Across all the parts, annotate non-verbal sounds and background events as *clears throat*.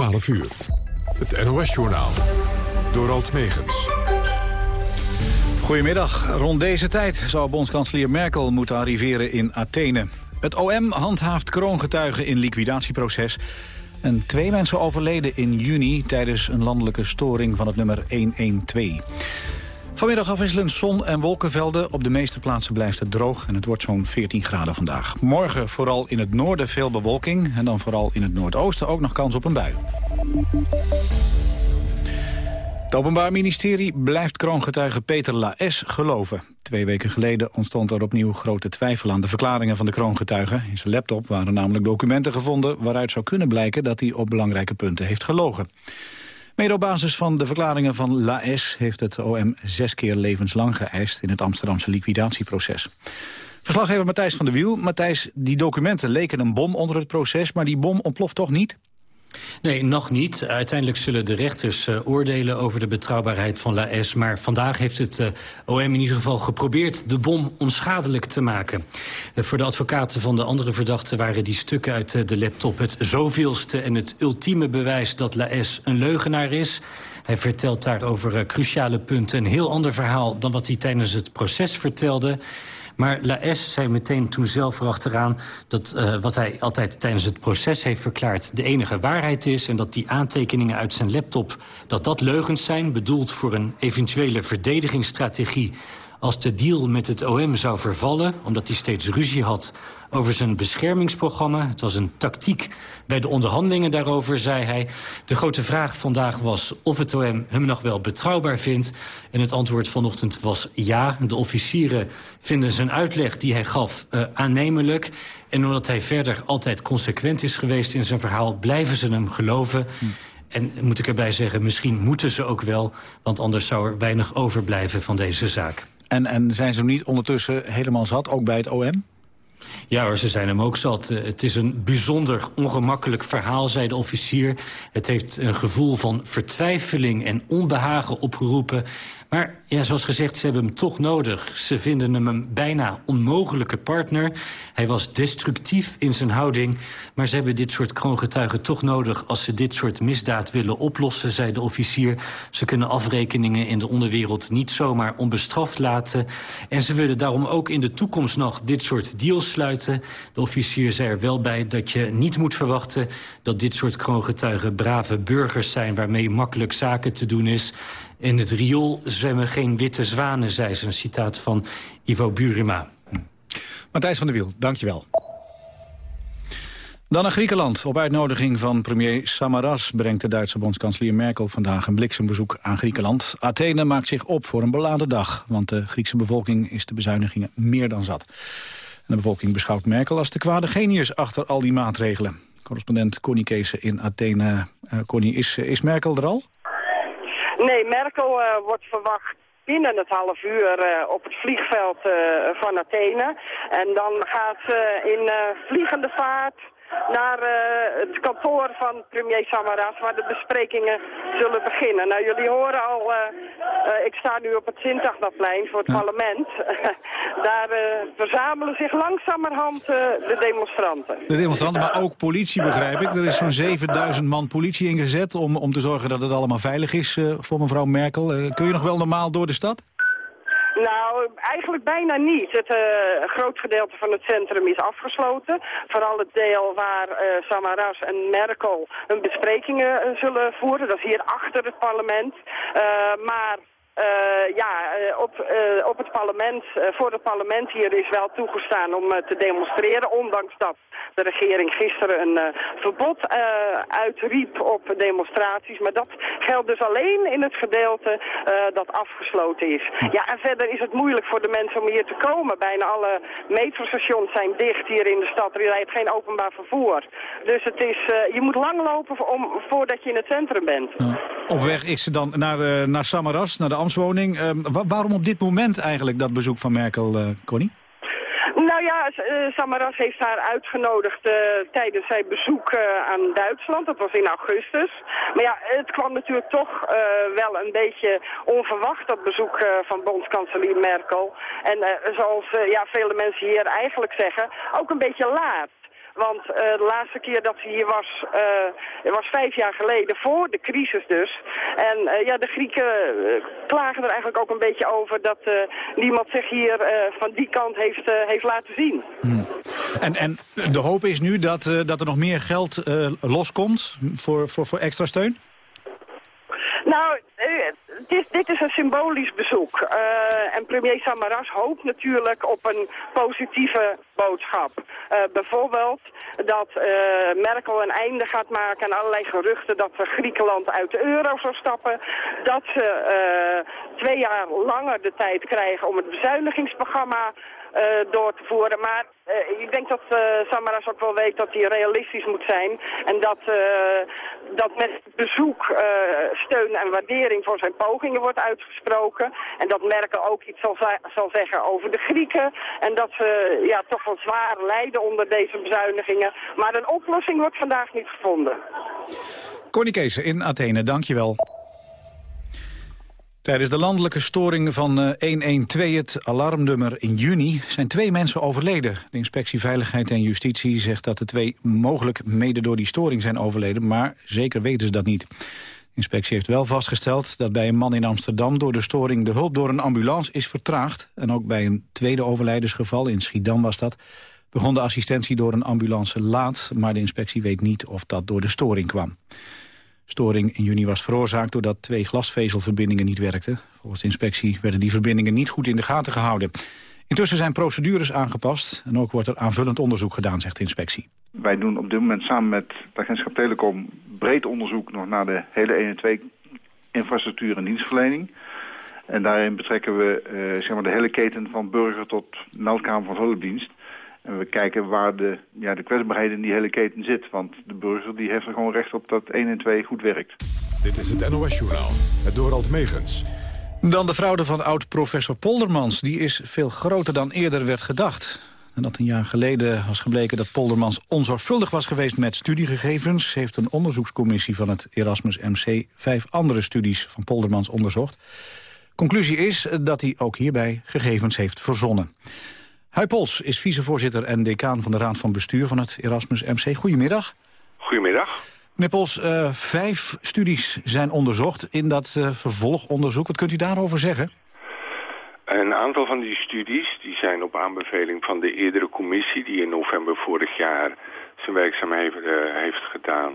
12 uur. Het NOS-journaal. Door Alt Megens. Goedemiddag. Rond deze tijd zou bondskanselier Merkel moeten arriveren in Athene. Het OM handhaaft kroongetuigen in liquidatieproces. En twee mensen overleden in juni tijdens een landelijke storing van het nummer 112. Vanmiddag afwisselend zon en wolkenvelden. Op de meeste plaatsen blijft het droog en het wordt zo'n 14 graden vandaag. Morgen vooral in het noorden veel bewolking en dan vooral in het noordoosten ook nog kans op een bui. Het Openbaar Ministerie blijft kroongetuige Peter Laes geloven. Twee weken geleden ontstond er opnieuw grote twijfel aan de verklaringen van de kroongetuige. In zijn laptop waren namelijk documenten gevonden waaruit zou kunnen blijken dat hij op belangrijke punten heeft gelogen. Mede op basis van de verklaringen van Laes heeft het OM zes keer levenslang geëist in het Amsterdamse liquidatieproces. Verslaggever Matthijs van der Wiel. Matthijs, die documenten leken een bom onder het proces, maar die bom ontploft toch niet? Nee, nog niet. Uiteindelijk zullen de rechters uh, oordelen over de betrouwbaarheid van Laes. Maar vandaag heeft het uh, OM in ieder geval geprobeerd de bom onschadelijk te maken. Uh, voor de advocaten van de andere verdachten waren die stukken uit de laptop... het zoveelste en het ultieme bewijs dat Laes een leugenaar is... Hij vertelt daar over cruciale punten een heel ander verhaal... dan wat hij tijdens het proces vertelde. Maar Laes zei meteen toen zelf erachteraan... dat uh, wat hij altijd tijdens het proces heeft verklaard... de enige waarheid is en dat die aantekeningen uit zijn laptop... dat dat leugens zijn, bedoeld voor een eventuele verdedigingsstrategie als de deal met het OM zou vervallen... omdat hij steeds ruzie had over zijn beschermingsprogramma. Het was een tactiek bij de onderhandelingen daarover, zei hij. De grote vraag vandaag was of het OM hem nog wel betrouwbaar vindt. En het antwoord vanochtend was ja. De officieren vinden zijn uitleg die hij gaf uh, aannemelijk. En omdat hij verder altijd consequent is geweest in zijn verhaal... blijven ze hem geloven... En moet ik erbij zeggen, misschien moeten ze ook wel... want anders zou er weinig overblijven van deze zaak. En, en zijn ze niet ondertussen helemaal zat, ook bij het OM? Ja ze zijn hem ook zat. Uh, het is een bijzonder ongemakkelijk verhaal, zei de officier. Het heeft een gevoel van vertwijfeling en onbehagen opgeroepen. Maar ja, zoals gezegd, ze hebben hem toch nodig. Ze vinden hem een bijna onmogelijke partner. Hij was destructief in zijn houding. Maar ze hebben dit soort kroongetuigen toch nodig... als ze dit soort misdaad willen oplossen, zei de officier. Ze kunnen afrekeningen in de onderwereld niet zomaar onbestraft laten. En ze willen daarom ook in de toekomst nog dit soort deals sluiten. De officier zei er wel bij dat je niet moet verwachten... dat dit soort kroongetuigen brave burgers zijn... waarmee makkelijk zaken te doen is... In het riool zwemmen geen witte zwanen, zei ze. Een citaat van Ivo Burima. Hm. Matthijs van der Wiel, dankjewel. Dan naar Griekenland. Op uitnodiging van premier Samaras brengt de Duitse bondskanselier Merkel vandaag een bliksembezoek aan Griekenland. Athene maakt zich op voor een beladen dag, want de Griekse bevolking is de bezuinigingen meer dan zat. de bevolking beschouwt Merkel als de kwade genius achter al die maatregelen. Correspondent Connie Kees in Athene. Uh, Connie, is, is Merkel er al? Nee, Merkel uh, wordt verwacht binnen het half uur uh, op het vliegveld uh, van Athene. En dan gaat ze in vliegende vaart naar uh, het kantoor van premier Samaras, waar de besprekingen zullen beginnen. Nou, jullie horen al, uh, uh, ik sta nu op het Sintagdaplein voor het ja. parlement. *laughs* Daar verzamelen zich langzamerhand de demonstranten. De demonstranten, maar ook politie begrijp ik. Er is zo'n 7000 man politie ingezet om, om te zorgen dat het allemaal veilig is voor mevrouw Merkel. kun je nog wel normaal door de stad? Nou, eigenlijk bijna niet. Het uh, groot gedeelte van het centrum is afgesloten. Vooral het deel waar uh, Samaras en Merkel hun besprekingen uh, zullen voeren. Dat is hier achter het parlement. maar ja, uh, op, uh, op het parlement, voor het parlement hier is wel toegestaan om te demonstreren, ondanks dat de regering gisteren een verbod uitriep op demonstraties. Maar dat geldt dus alleen in het gedeelte dat afgesloten is. Ja, en verder is het moeilijk voor de mensen om hier te komen. Bijna alle metrostations zijn dicht hier in de stad. Er rijdt geen openbaar vervoer. Dus het is, je moet lang lopen om, voordat je in het centrum bent. Op weg is ze dan naar, naar Samaras, naar de Uh, waarom op dit moment eigenlijk dat bezoek van Merkel, uh, Connie? Nou ja, uh, Samaras heeft haar uitgenodigd uh, tijdens zijn bezoek aan Duitsland. Dat was in augustus. Maar ja, het kwam natuurlijk toch wel een beetje onverwacht, dat bezoek van bondskanselier Merkel. En zoals ja, vele mensen hier eigenlijk zeggen, ook een beetje laat. Want de laatste keer dat ze hier was, was vijf jaar geleden, voor de crisis dus. En ja, de Grieken klagen er eigenlijk ook een beetje over dat niemand zich hier van die kant heeft, heeft laten zien. Hmm. En, en de hoop is nu dat, dat er nog meer geld loskomt voor, voor, voor extra steun? Nou, dit, dit, is een symbolisch bezoek. Uh, en premier Samaras hoopt natuurlijk op een positieve boodschap. Uh, bijvoorbeeld dat uh, Merkel een einde gaat maken aan allerlei geruchten dat Griekenland uit de euro zou stappen. Dat ze twee jaar langer de tijd krijgen om het bezuinigingsprogramma door te voeren. Maar ik denk dat Samaras ook wel weet dat hij realistisch moet zijn. En dat, dat met bezoek steun en waardering voor zijn pogingen wordt uitgesproken. En dat Merkel ook iets zal, zal zeggen over de Grieken. En dat ze ja, toch wel zwaar lijden onder deze bezuinigingen. Maar een oplossing wordt vandaag niet gevonden. Connie Kees in Athene, dankjewel. Tijdens de landelijke storing van 112, eh, het alarmnummer in juni, zijn twee mensen overleden. De inspectie Veiligheid en Justitie zegt dat de twee mogelijk mede door die storing zijn overleden, maar zeker weten ze dat niet. Inspectie heeft wel vastgesteld dat bij een man in Amsterdam door de storing de hulp door een ambulance is vertraagd. En ook bij een tweede overlijdensgeval, in Schiedam was dat, begon de assistentie door een ambulance laat, maar de inspectie weet niet of dat door de storing kwam storing in juni was veroorzaakt doordat twee glasvezelverbindingen niet werkten. Volgens de inspectie werden die verbindingen niet goed in de gaten gehouden. Intussen zijn procedures aangepast en ook wordt er aanvullend onderzoek gedaan, zegt de inspectie. Wij doen op dit moment samen met de agentschap Telecom breed onderzoek nog naar de hele 1 en 2 infrastructuur en dienstverlening. En daarin betrekken we uh, zeg maar de hele keten van burger tot meldkamer van hulpdienst. En we kijken waar de, ja, de kwetsbaarheid in die hele keten zit. Want de burger die heeft er gewoon recht op dat 1 en 2 goed werkt. Dit is het NOS-journaal, het Dorald Megens. Dan de fraude van oud-professor Poldermans. Die is veel groter dan eerder werd gedacht. Dat een jaar geleden was gebleken dat Poldermans onzorgvuldig was geweest met studiegegevens... heeft een onderzoekscommissie van het Erasmus MC vijf andere studies van Poldermans onderzocht. Conclusie is dat hij ook hierbij gegevens heeft verzonnen. Huy Pols is vicevoorzitter en decaan van de Raad van Bestuur van het Erasmus MC. Goedemiddag. Goedemiddag. Meneer Pols, uh, vijf studies zijn onderzocht in dat uh, vervolgonderzoek. Wat kunt u daarover zeggen? Een aantal van die studies die zijn op aanbeveling van de eerdere commissie... die in november vorig jaar zijn werkzaamheden uh, heeft gedaan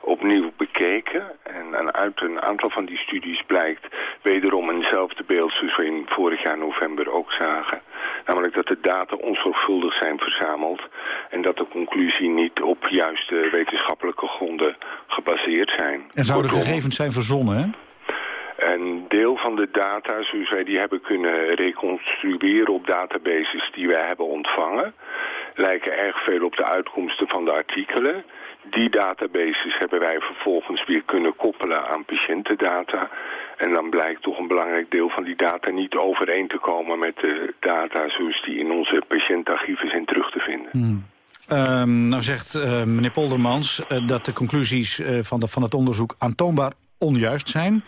opnieuw bekeken. En, uit een aantal van die studies blijkt wederom eenzelfde beeld zoals we in vorig jaar november ook zagen. Namelijk dat de data onzorgvuldig zijn verzameld en dat de conclusie niet op juiste wetenschappelijke gronden gebaseerd zijn. En zouden de gegevens zijn verzonnen, hè? Een deel van de data, zoals wij die hebben kunnen reconstrueren op databases die wij hebben ontvangen, lijken erg veel op de uitkomsten van de artikelen. Die databases hebben wij vervolgens weer kunnen koppelen aan patiëntendata. En dan blijkt toch een belangrijk deel van die data niet overeen te komen met de data zoals die in onze patiëntarchieven zijn terug te vinden. Hmm. Um, nou zegt uh, meneer Poldermans uh, dat de conclusies uh, van, van het onderzoek aantoonbaar onjuist zijn.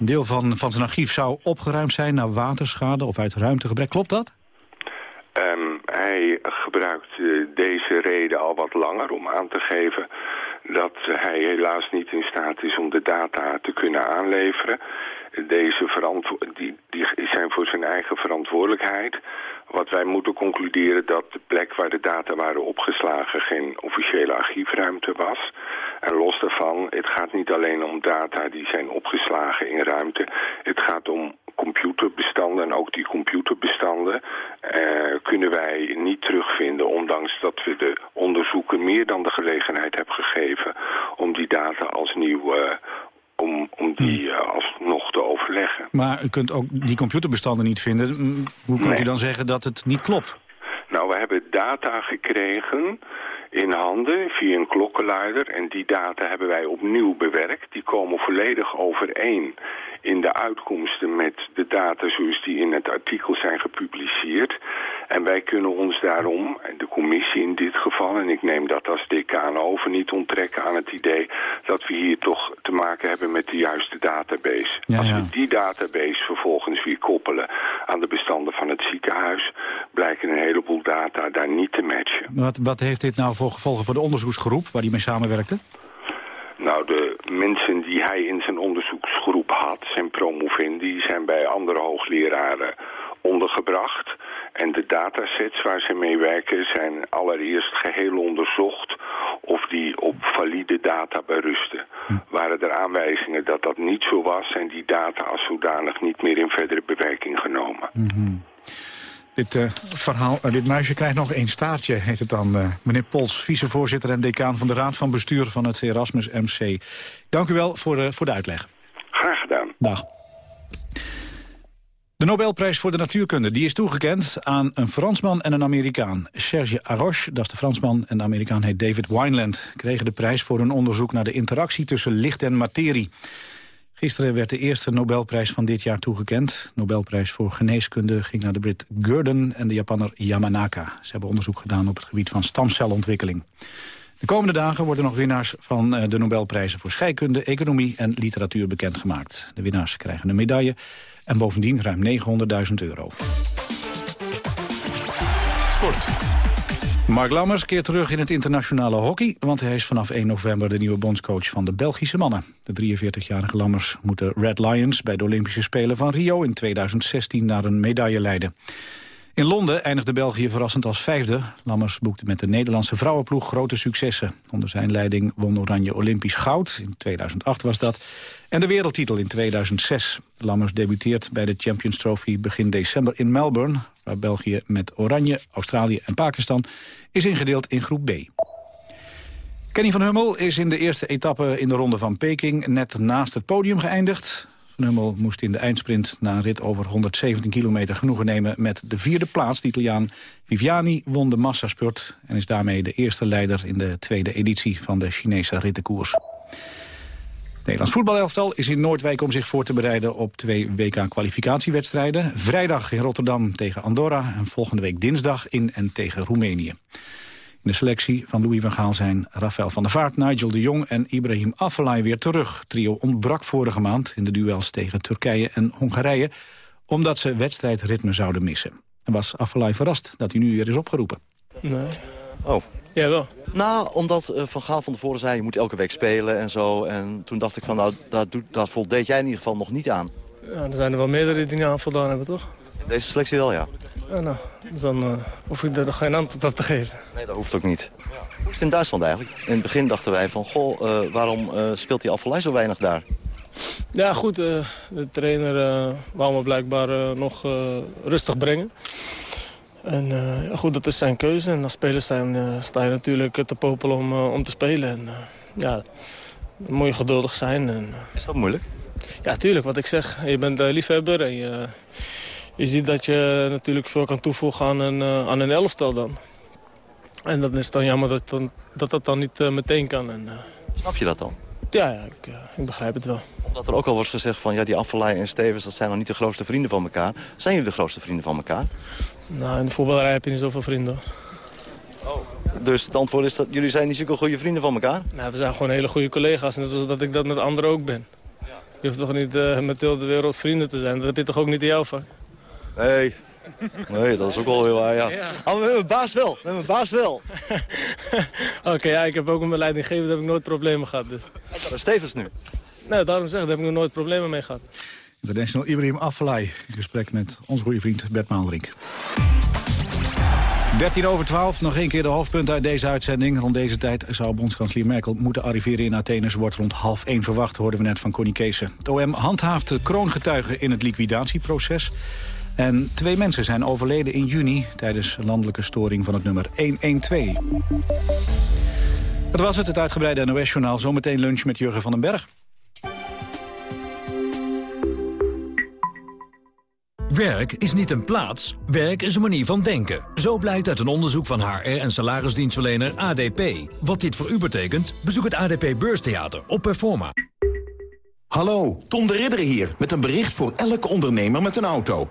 Een deel van, van zijn archief zou opgeruimd zijn naar waterschade of uit ruimtegebrek. Klopt dat? Um, hij gebruikt deze reden al wat langer om aan te geven dat hij helaas niet in staat is om de data te kunnen aanleveren. Deze die, die zijn voor zijn eigen verantwoordelijkheid. Wat wij moeten concluderen dat de plek waar de data waren opgeslagen geen officiële archiefruimte was. En los daarvan, het gaat niet alleen om data die zijn opgeslagen in ruimte. Het gaat om computerbestanden en ook die computerbestanden eh, kunnen wij niet terugvinden, ondanks dat we de onderzoeken meer dan de gelegenheid hebben gegeven om die data als nieuw uh, om, om die uh, alsnog te overleggen. Maar u kunt ook die computerbestanden niet vinden. Hoe kunt u dan zeggen dat het niet klopt? Nou, we hebben data gekregen in handen via een klokkenluider. En die data hebben wij opnieuw bewerkt. Die komen volledig overeen in de uitkomsten met de data zoals die in het artikel zijn gepubliceerd. En wij kunnen ons daarom, de commissie in dit geval, en ik neem dat als decaan over, niet onttrekken aan het idee dat we hier toch te maken hebben met de juiste database. als we die database vervolgens weer koppelen aan de bestanden van het ziekenhuis, blijken een heleboel data daar niet te matchen. Wat, wat heeft dit nou voor gevolgen voor de onderzoeksgroep waar die mee samenwerkte? Nou, de mensen die hij in zijn onderzoeksgroep had, zijn promovendi, zijn bij andere hoogleraren ondergebracht. En de datasets waar ze mee werken zijn allereerst geheel onderzocht of die op valide data berusten. Hm. Waren er aanwijzingen dat dat niet zo was, zijn die data als zodanig niet meer in verdere bewerking genomen. Mhm. Dit uh, verhaal, uh, dit muisje krijgt nog één staartje, heet het dan. Uh, meneer Pols, vicevoorzitter en decaan van de Raad van Bestuur van het Erasmus MC. Dank u wel voor, de, voor de uitleg. Dag. De Nobelprijs voor de natuurkunde die is toegekend aan een Fransman en een Amerikaan. Serge Haroche, dat is de Fransman, en de Amerikaan heet David Wineland... kregen de prijs voor hun onderzoek naar de interactie tussen licht en materie. Gisteren werd de eerste Nobelprijs van dit jaar toegekend. Nobelprijs voor geneeskunde ging naar de Brit Gurdon en de Japanner Yamanaka. Ze hebben onderzoek gedaan op het gebied van stamcelontwikkeling. De komende dagen worden nog winnaars van eh, de Nobelprijzen voor scheikunde, economie en literatuur bekendgemaakt. De winnaars krijgen een medaille en bovendien ruim 900.000 euro. Sport. Mark Lammers keert terug in het internationale hockey... want hij is vanaf 1 november de nieuwe bondscoach van de Belgische mannen. De 43-jarige Lammers moet de Red Lions bij de Olympische Spelen van Rio... in 2016 naar een medaille leiden. In Londen eindigde België verrassend als vijfde. Lammers boekte met de Nederlandse vrouwenploeg grote successen. Onder zijn leiding won Oranje Olympisch goud, in 2008 was dat, en de wereldtitel in 2006. Lammers debuteert bij de Champions Trophy begin december in Melbourne... waar België met Oranje, Australië en Pakistan is ingedeeld in groep B. Kenny van Hummel is in de eerste etappe in de ronde van Peking... net naast het podium geëindigd. Van Hummel moest in de eindsprint na een rit over 117 kilometer genoegen nemen met de vierde plaats. De Italiaan Viviani won de massaspurt en is daarmee de eerste leider in de tweede editie van de Chinese rittenkoers. Nederlands voetbalelftal is in Noordwijk om zich voor te bereiden op twee WK-kwalificatiewedstrijden. Vrijdag in Rotterdam tegen Andorra en volgende week dinsdag in en tegen Roemenië. In de selectie van Louis van Gaal zijn Rafael van der Vaart, Nigel de Jong en Ibrahim Afellay weer terug. trio ontbrak vorige maand in de duels tegen Turkije en Hongarije... omdat ze wedstrijdritme zouden missen. En was Afellay verrast dat hij nu weer is opgeroepen. Nee. Oh. Ja, wel. Nou, omdat uh, Van Gaal van tevoren zei, je moet elke week spelen en zo. En toen dacht ik van, nou, dat, doet, dat voldeed jij in ieder geval nog niet aan. Ja, er zijn er wel meerdere die niet aan voldaan hebben, toch? Deze selectie wel, ja. Ja, nou, dus dan uh, hoef ik er geen antwoord op te geven. Nee, dat hoeft ook niet. Hoe is het in Duitsland eigenlijk? In het begin dachten wij van, goh, uh, waarom uh, speelt die Afvalij zo weinig daar? Ja, goed. de trainer wou me blijkbaar nog rustig brengen. En ja, goed, dat is zijn keuze. En als spelers zijn, sta je natuurlijk te popelen om, om te spelen. En ja, dan moet je geduldig zijn. En, is dat moeilijk? Ja, tuurlijk. Wat ik zeg, je bent liefhebber en je je ziet dat je natuurlijk veel kan toevoegen aan een, uh, aan een elftal dan. En dan is het dan jammer dat dan, dat, dat dan niet uh, meteen kan. En, uh... Snap je dat dan? Ja, ja ik, ik, begrijp het wel. Omdat er ook al wordt gezegd van ja, die Affelay en Stevens... dat zijn nog niet de grootste vrienden van elkaar. Zijn jullie de grootste vrienden van elkaar? Nou, in de voetballerij heb je niet zoveel vrienden. Oh. Dus het antwoord is dat jullie zijn niet zulke goede vrienden van elkaar? Nou, we zijn gewoon hele goede collega's. Net zoals dat ik dat met anderen ook ben. Je hoeft toch niet met heel de wereld vrienden te zijn. Dat heb je toch ook niet in jouw vak? Nee. Nee, dat is ook wel heel waar, ja. ja. Oh, met mijn baas wel. Met mijn baas wel. *laughs* Oké, ja, ik heb ook met mijn leidinggever heb ik nooit problemen gehad. Dus. Dat is Stevens nu. Nee, daarom zeg ik, daar heb ik nog nooit problemen mee gehad. International Ibrahim Afellay in gesprek met onze goede vriend Bert Maalderink. 13 over 12, nog één keer de hoofdpunt uit deze uitzending. Rond deze tijd zou bondskanselier Merkel moeten arriveren in Athene. Ze wordt rond half 1 verwacht, hoorden we net van Connie Kees. Het OM handhaaft de kroongetuigen in het liquidatieproces. En twee mensen zijn overleden in juni tijdens landelijke storing van het nummer 112. Dat was het, het uitgebreide NOS-journaal. Zometeen lunch met Jurgen van den Berg. Werk is niet een plaats, werk is een manier van denken. Zo blijkt uit een onderzoek van HR en salarisdienstverlener ADP. Wat dit voor u betekent, bezoek het ADP Beurstheater op Performa. Hallo, Tom de Ridder hier, met een bericht voor elke ondernemer met een auto.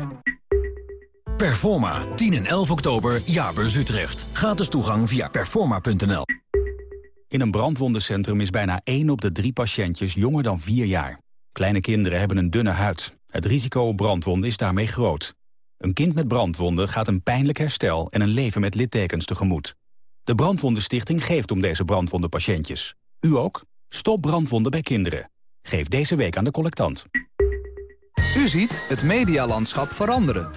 Performa, 10 en 11 oktober, Jaarbeurs Utrecht. Gratis toegang via performa.nl. In een brandwondencentrum is bijna 1 op de 3 patiëntjes jonger dan 4 jaar. Kleine kinderen hebben een dunne huid. Het risico op brandwonden is daarmee groot. Een kind met brandwonden gaat een pijnlijk herstel en een leven met littekens tegemoet. De Brandwondenstichting geeft om deze brandwondenpatiëntjes. U ook? Stop brandwonden bij kinderen. Geef deze week aan de collectant. U ziet het medialandschap veranderen.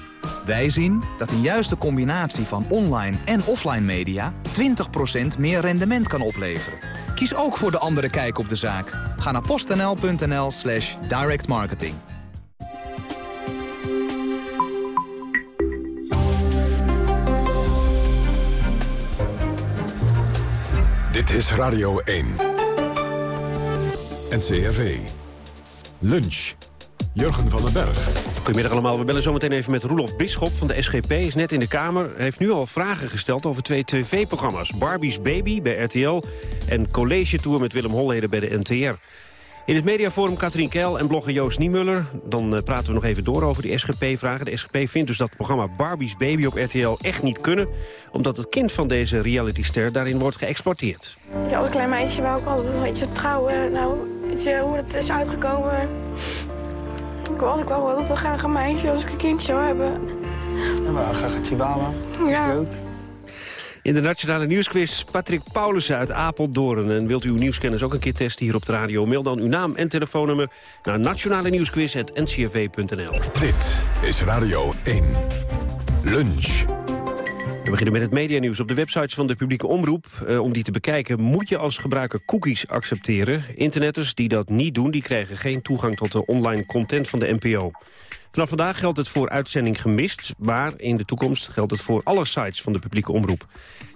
Wij zien dat een juiste combinatie van online en offline media 20% meer rendement kan opleveren. Kies ook voor de andere kijk op de zaak. Ga naar postnl.nl slash directmarketing. Dit is Radio 1. NCRV. Lunch. Jurgen van den Berg. Goedemiddag allemaal. We bellen zometeen even met Roelof Bisschop van de SGP. Is net in de Kamer. Hij heeft nu al vragen gesteld over twee tv-programma's. Barbie's Baby bij RTL en College Tour met Willem Holleder bij de NTR. In het mediaforum Katrien Keil en blogger Joost Niemuller. Dan uh, praten we nog even door over die SGP-vragen. De SGP vindt dus dat het programma Barbie's Baby op RTL echt niet kunnen... omdat het kind van deze realityster daarin wordt geëxporteerd. Ja, als klein meisje wou ik altijd een beetje trouwen. Nou, weet je hoe het is uitgekomen... Ik wil, ik wil altijd graag een meisje als ik een kindje zou hebben. Ja, maar graag een chihuahua. Ja. In de Nationale Nieuwsquiz Patrick Paulussen uit Apeldoorn. En wilt u uw nieuwskennis ook een keer testen hier op de radio? Mail dan uw naam en telefoonnummer naar nationale nieuwsquiz.ncrv.nl. Dit is Radio 1. Lunch. We beginnen met het medianieuws. Op de websites van de publieke omroep, eh, om die te bekijken... moet je als gebruiker cookies accepteren. Internetters die dat niet doen, die krijgen geen toegang... tot de online content van de NPO. Vanaf vandaag geldt het voor uitzending gemist... maar in de toekomst geldt het voor alle sites van de publieke omroep.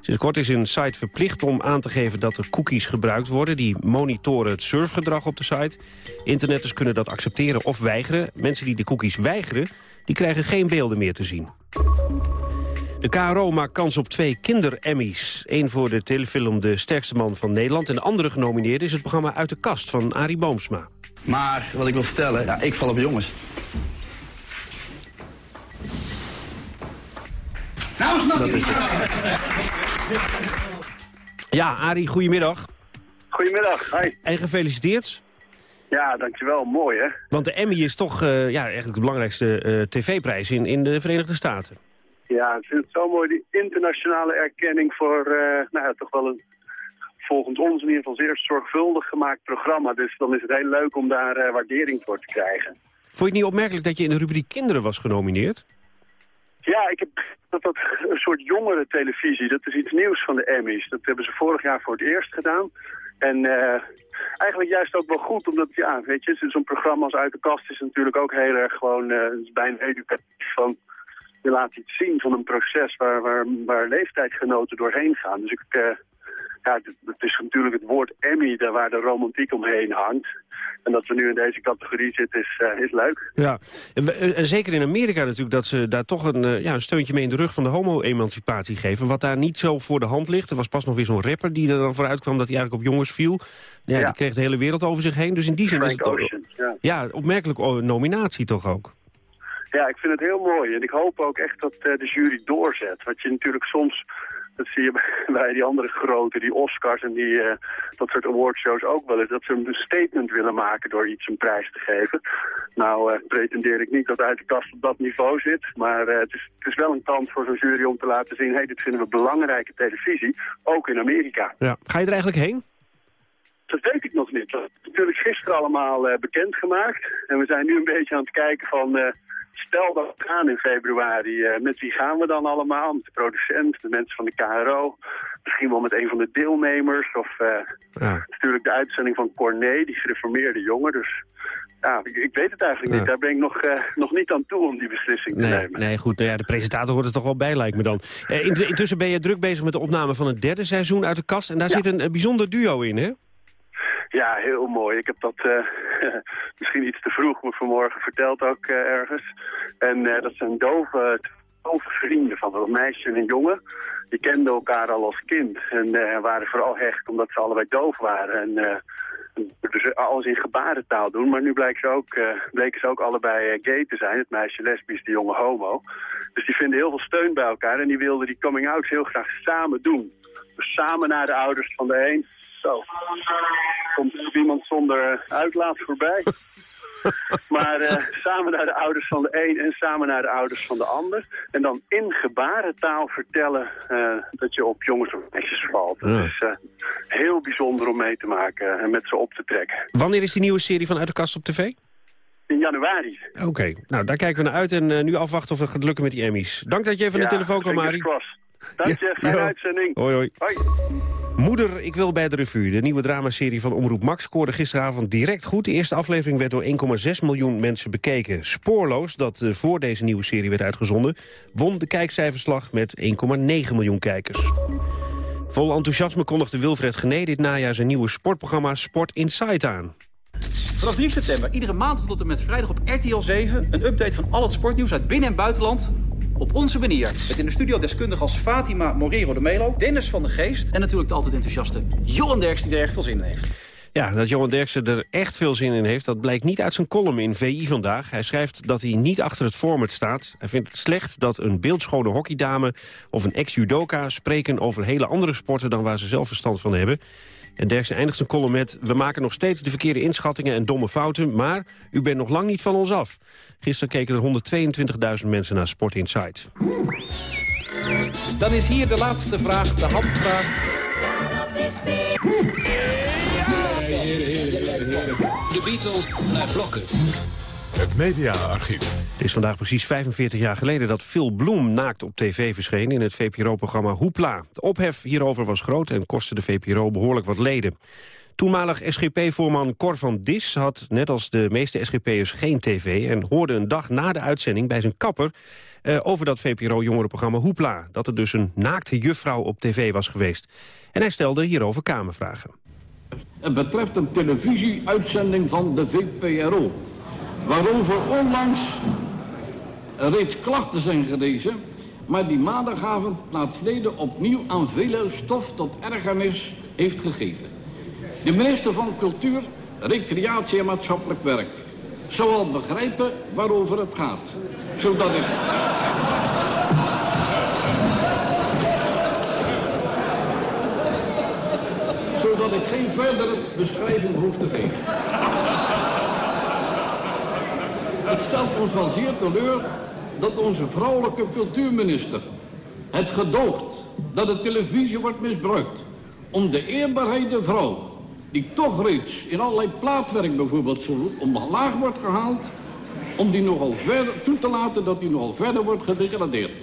Sinds kort is een site verplicht om aan te geven dat er cookies gebruikt worden... die monitoren het surfgedrag op de site. Internetters kunnen dat accepteren of weigeren. Mensen die de cookies weigeren, die krijgen geen beelden meer te zien. De KRO maakt kans op twee kinder-Emmys. Eén voor de telefilm De Sterkste Man van Nederland... en de andere genomineerde is het programma Uit de Kast van Arie Boomsma. Maar wat ik wil vertellen, ja, ik val op jongens. Nou, snap je is Ja, Arie, goedemiddag. Goedemiddag, hi. En gefeliciteerd. Ja, dankjewel. Mooi, hè? Want de Emmy is toch eh, ja, eigenlijk de belangrijkste eh, tv-prijs in, in de Verenigde Staten. Ja, ik vind het zo mooi, die internationale erkenning voor, eh, nou ja, toch wel een, volgens ons in ieder geval zeer zorgvuldig gemaakt programma. Dus dan is het heel leuk om daar eh, waardering voor te krijgen. Vond je het niet opmerkelijk dat je in de rubriek Kinderen was genomineerd? Ja, ik heb dat, dat een soort jongere televisie, dat is iets nieuws van de Emmys. Dat hebben ze vorig jaar voor het eerst gedaan. En eh, eigenlijk juist ook wel goed, omdat, ja, weet je, zo'n programma als Uit de Kast is natuurlijk ook heel erg gewoon, het is bijna educatief van, je laat iets zien van een proces waar, waar, waar leeftijdgenoten doorheen gaan. Dus ik, eh, ja, het, is natuurlijk het woord Emmy, daar waar de romantiek omheen hangt. En dat we nu in deze categorie zitten is, eh, is leuk. Ja, en, zeker in Amerika natuurlijk dat ze daar toch een, eh, ja, een steuntje mee in de rug van de homo-emancipatie geven. Wat daar niet zo voor de hand ligt. Er was pas nog weer zo'n rapper die er dan vooruit kwam dat hij eigenlijk op jongens viel. Ja, Ja. Die kreeg de hele wereld over zich heen. Dus in die zin is het Ocean, ja. ja, opmerkelijk oh, nominatie toch ook. Ja, ik vind het heel mooi. En ik hoop ook echt dat eh, de jury doorzet. Wat je natuurlijk soms, dat zie je *laughs* bij, die andere grote, die Oscars en die, eh, dat soort awardshows ook wel eens. Dat ze een statement willen maken door iets een prijs te geven. Nou, eh, pretendeer ik niet dat uit de kast op dat niveau zit. Maar het, is, het is wel een kans voor zo'n jury om te laten zien... hé, hey, dit vinden we belangrijke televisie, ook in Amerika. Ja. Ga je er eigenlijk heen? Dat weet ik nog niet. Dat is natuurlijk gisteren allemaal eh, bekendgemaakt. En we zijn nu een beetje aan het kijken van... stel dat we gaan in februari, eh, met wie gaan we dan allemaal? Met de producent, de mensen van de KRO. Misschien wel met een van de deelnemers. Of eh, Ja. natuurlijk de uitzending van Corné, die gereformeerde jongen. Dus Ja, ik, ik weet het eigenlijk Ja. niet. Daar ben ik nog, eh, nog niet aan toe om die beslissing te Nee, nemen. nee goed. Nou ja, de presentator hoort er toch wel bij, lijkt me dan. Int- intussen ben je druk bezig met de opname van het derde seizoen uit de kast. En daar zit een, een bijzonder duo in, hè? Ja, heel mooi. Ik heb dat eh, *laughs* misschien iets te vroeg me vanmorgen verteld ook eh, ergens. En eh, dat zijn dove, dove vrienden van een meisje en een jongen. Die kenden elkaar al als kind en waren vooral hecht omdat ze allebei doof waren. En dus alles in gebarentaal doen. Maar nu ze ook, eh, bleken ze ook allebei gay te zijn. Het meisje lesbisch, de jongen homo. Dus die vinden heel veel steun bij elkaar. En die wilden die coming-out heel graag samen doen. Dus samen naar de ouders van de een. Zo. Komt iemand zonder uitlaat voorbij. *laughs* maar eh, samen naar de ouders van de een en samen naar de ouders van de ander. En dan in gebarentaal vertellen eh, dat je op jongens of meisjes valt. Dat is eh, heel bijzonder om mee te maken en met ze op te trekken. Wanneer is die nieuwe serie van Uit de Kast op tv? In januari. Oké, nou daar kijken we naar uit en eh, nu afwachten of het gaat lukken met die Emmys. Dank dat je even aan Ja, de telefoon kwam, Mari. Dank je, fijne uitzending. Hoi, hoi. Hoi. Moeder, ik wil bij de revue. De nieuwe dramaserie van Omroep Max scoorde gisteravond direct goed. De eerste aflevering werd door 1,6 miljoen mensen bekeken. Spoorloos, dat eh, voor deze nieuwe serie werd uitgezonden... won de kijkcijferslag met 1,9 miljoen kijkers. Vol enthousiasme kondigde Wilfred Gené dit najaar zijn nieuwe sportprogramma Sport Insight aan. Vanaf 3 september, iedere maandag tot en met vrijdag op RTL 7... een update van al het sportnieuws uit binnen- en buitenland op onze manier. Met in de studio deskundigen als Fatima Morero de Melo, Dennis van de Geest... en natuurlijk de altijd enthousiaste Johan Derks die er erg veel zin in heeft. Ja, dat Johan Derksen er echt veel zin in heeft... dat blijkt niet uit zijn column in VI vandaag. Hij schrijft dat hij niet achter het format staat. Hij vindt het slecht dat een beeldschone hockeydame... of een ex-judoka spreken over hele andere sporten... dan waar ze zelf verstand van hebben. En Derksen eindigt zijn column met... we maken nog steeds de verkeerde inschattingen en domme fouten... maar u bent nog lang niet van ons af. Gisteren keken er 122.000 mensen naar Sport Insight. Dan is hier de laatste vraag, de handvraag. De Beatles naar blokken. Het mediaarchief. Het is vandaag precies 45 jaar geleden dat Phil Bloem naakt op tv verscheen... in het VPRO-programma Hoepla. De ophef hierover was groot en kostte de VPRO behoorlijk wat leden. Toenmalig SGP-voorman Cor van Dis had, net als de meeste SGP'ers, geen tv... en hoorde een dag na de uitzending bij zijn kapper... eh, over dat VPRO-jongerenprogramma Hoepla. Dat er dus een naakte juffrouw op tv was geweest. En hij stelde hierover kamervragen. Het betreft een televisieuitzending van de VPRO. Waarover onlangs reeds klachten zijn gerezen. Maar die maandagavond plaatsleden opnieuw aan vele stof tot ergernis heeft gegeven. De minister van Cultuur, Recreatie en Maatschappelijk Werk zal wel begrijpen waarover het gaat. Zodat ik... zodat ik geen verdere beschrijving hoef te geven. Het stelt ons wel zeer teleur dat onze vrouwelijke cultuurminister het gedoogt dat de televisie wordt misbruikt om de eerbaarheid vrouw, die toch reeds in allerlei plaatwerk bijvoorbeeld zo omlaag wordt gehaald, om die nogal verder toe te laten dat die nogal verder wordt gedegradeerd.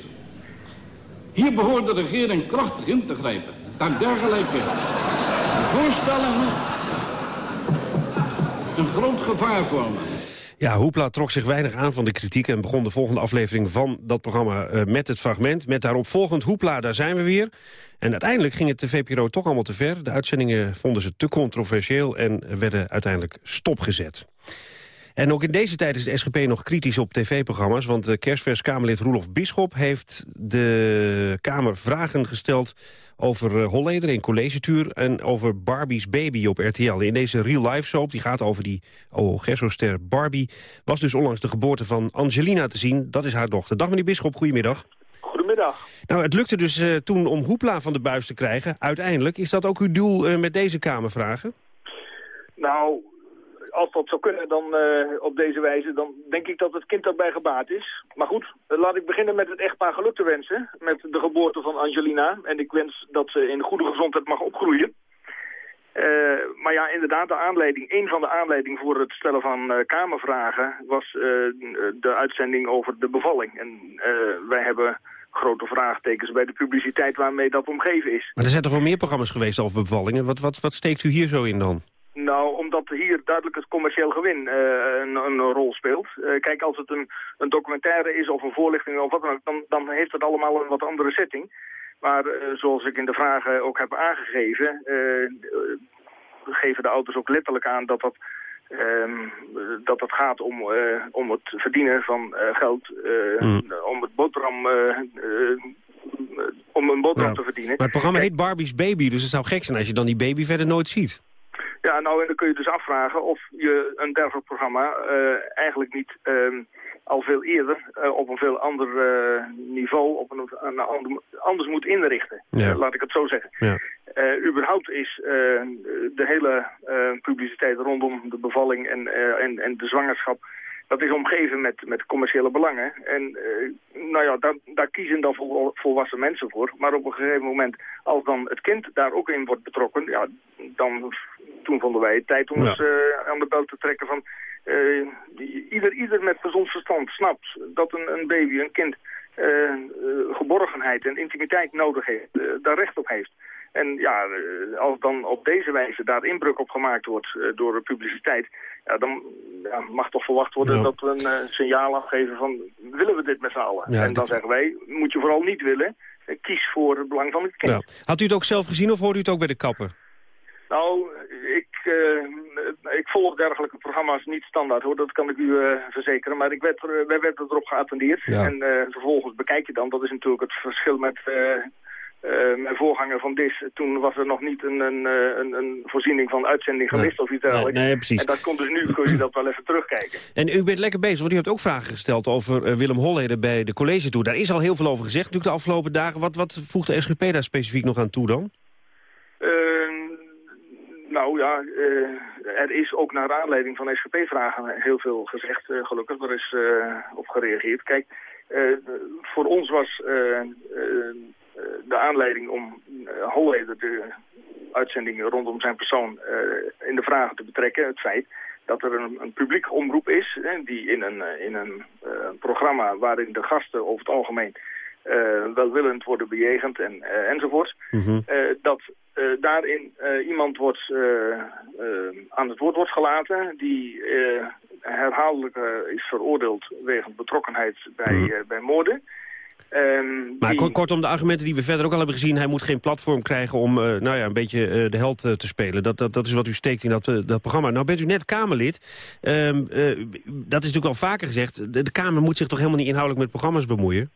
Hier behoort de regering krachtig in te grijpen. Daar dergelijke voorstellingen een groot gevaar vormen. Ja, Hoepla trok zich weinig aan van de kritiek... en begon de volgende aflevering van dat programma eh, met het fragment... met daarop volgend Hoepla, daar zijn we weer. En uiteindelijk ging het de VPRO toch allemaal te ver. De uitzendingen vonden ze te controversieel... en werden uiteindelijk stopgezet. En ook in deze tijd is de SGP nog kritisch op tv-programma's... want de kerstvers Kamerlid Roelof Bisschop heeft de Kamer vragen gesteld... over uh, Holleder in collegetuur en over Barbie's Baby op RTL. In deze real-life soap, die gaat over die O.O. Gerso-ster Barbie... was dus onlangs de geboorte van Angelina te zien. Dat is haar dochter. Dag meneer Bisschop, goedemiddag. Goedemiddag. Nou, het lukte dus uh, toen om Hoepla van de buis te krijgen, uiteindelijk. Is dat ook uw doel uh, met deze Kamervragen? Nou, als dat zou kunnen dan uh, op deze wijze, dan denk ik dat het kind daarbij gebaat is. Maar goed, uh, laat ik beginnen met het echtpaar geluk te wensen met de geboorte van Angelina. En ik wens dat ze in goede gezondheid mag opgroeien. Uh, maar ja, inderdaad, de aanleiding, een van de aanleidingen voor het stellen van kamervragen was de uitzending over de bevalling. En wij hebben grote vraagtekens bij de publiciteit waarmee dat omgeven is. Maar er zijn toch wel meer programma's geweest over bevallingen? Wat, wat, wat steekt u hier zo in dan? Nou, omdat hier duidelijk het commercieel gewin uh, een, een, rol speelt. Uh, kijk, als het een, een, documentaire is of een voorlichting of wat dan ook, dan, dan heeft het allemaal een wat andere setting. Maar uh, zoals ik in de vragen ook heb aangegeven, geven de auto's ook letterlijk aan dat dat, ehm, dat het gaat om, om het verdienen van geld, mm. om het boterham om een boterham te verdienen. Maar het programma heet Barbie's Baby, dus het zou gek zijn als je dan die baby verder nooit ziet. Ja, nou, en dan kun je dus afvragen of je een dergelijk programma uh, eigenlijk niet uh, al veel eerder uh, op een veel ander niveau, op een, een ander, anders moet inrichten. Ja. laat ik het zo zeggen. Ja. überhaupt is de hele publiciteit rondom de bevalling en, en, en de zwangerschap dat is omgeven met, met commerciële belangen. En uh, nou ja, daar, daar kiezen dan vol, volwassen mensen voor. Maar op een gegeven moment, als dan het kind daar ook in wordt betrokken... Ja, dan, toen vonden wij het tijd om ja. eens uh, aan de bel te trekken van... Uh, ieder, ieder met gezond verstand snapt dat een, een baby, een kind... geborgenheid en intimiteit nodig heeft, daar recht op heeft. En ja, als dan op deze wijze daar inbreuk op gemaakt wordt door de publiciteit ja, dan ja, mag toch verwacht worden dat we een uh, signaal afgeven van willen we dit met z'n allen. en dan zeggen wij, moet je vooral niet willen, kies voor het belang van het kind. Had u het ook zelf gezien of hoorde u het ook bij de kapper? Nou, ik, uh, ik volg dergelijke programma's niet standaard hoor, dat kan ik u uh, verzekeren. Maar ik werd, wij werden erop geattendeerd en vervolgens bekijk je dan, dat is natuurlijk het verschil met uh, mijn voorganger van DIS, toen was er nog niet een, een, eh, een, een voorziening van uitzending gemist of iets dergelijks. Nee, nee, precies. En dat komt dus nu, kun je dat wel even terugkijken. En u bent lekker bezig, want u hebt ook vragen gesteld over uh, Willem Holleder bij de college toe. Daar is al heel veel over gezegd natuurlijk de afgelopen dagen. Wat, wat voegt de SGP daar specifiek nog aan toe dan? nou ja, er is ook naar aanleiding van SGP-vragen heel veel gezegd, gelukkig. Er is op gereageerd. Kijk, voor ons was eh, de aanleiding om eh, Holleder de uitzendingen rondom zijn persoon eh, in de vragen te betrekken. Het feit dat er een, een publiek omroep is die in een, in een programma waarin de gasten over het algemeen welwillend worden bejegend en, enzovoort. Mhm. dat daarin iemand wordt, aan het woord wordt gelaten die herhaaldelijk is veroordeeld wegens betrokkenheid bij, Mhm. bij moorden. Um, Maar die... kortom, de argumenten die we verder ook al hebben gezien... hij moet geen platform krijgen om uh, nou ja, een beetje uh, de held uh, te spelen. Dat, dat, dat is wat u steekt in dat, dat programma. Nou bent u net Kamerlid. Um, dat is natuurlijk al vaker gezegd. De, de, Kamer moet zich toch helemaal niet inhoudelijk met programma's bemoeien?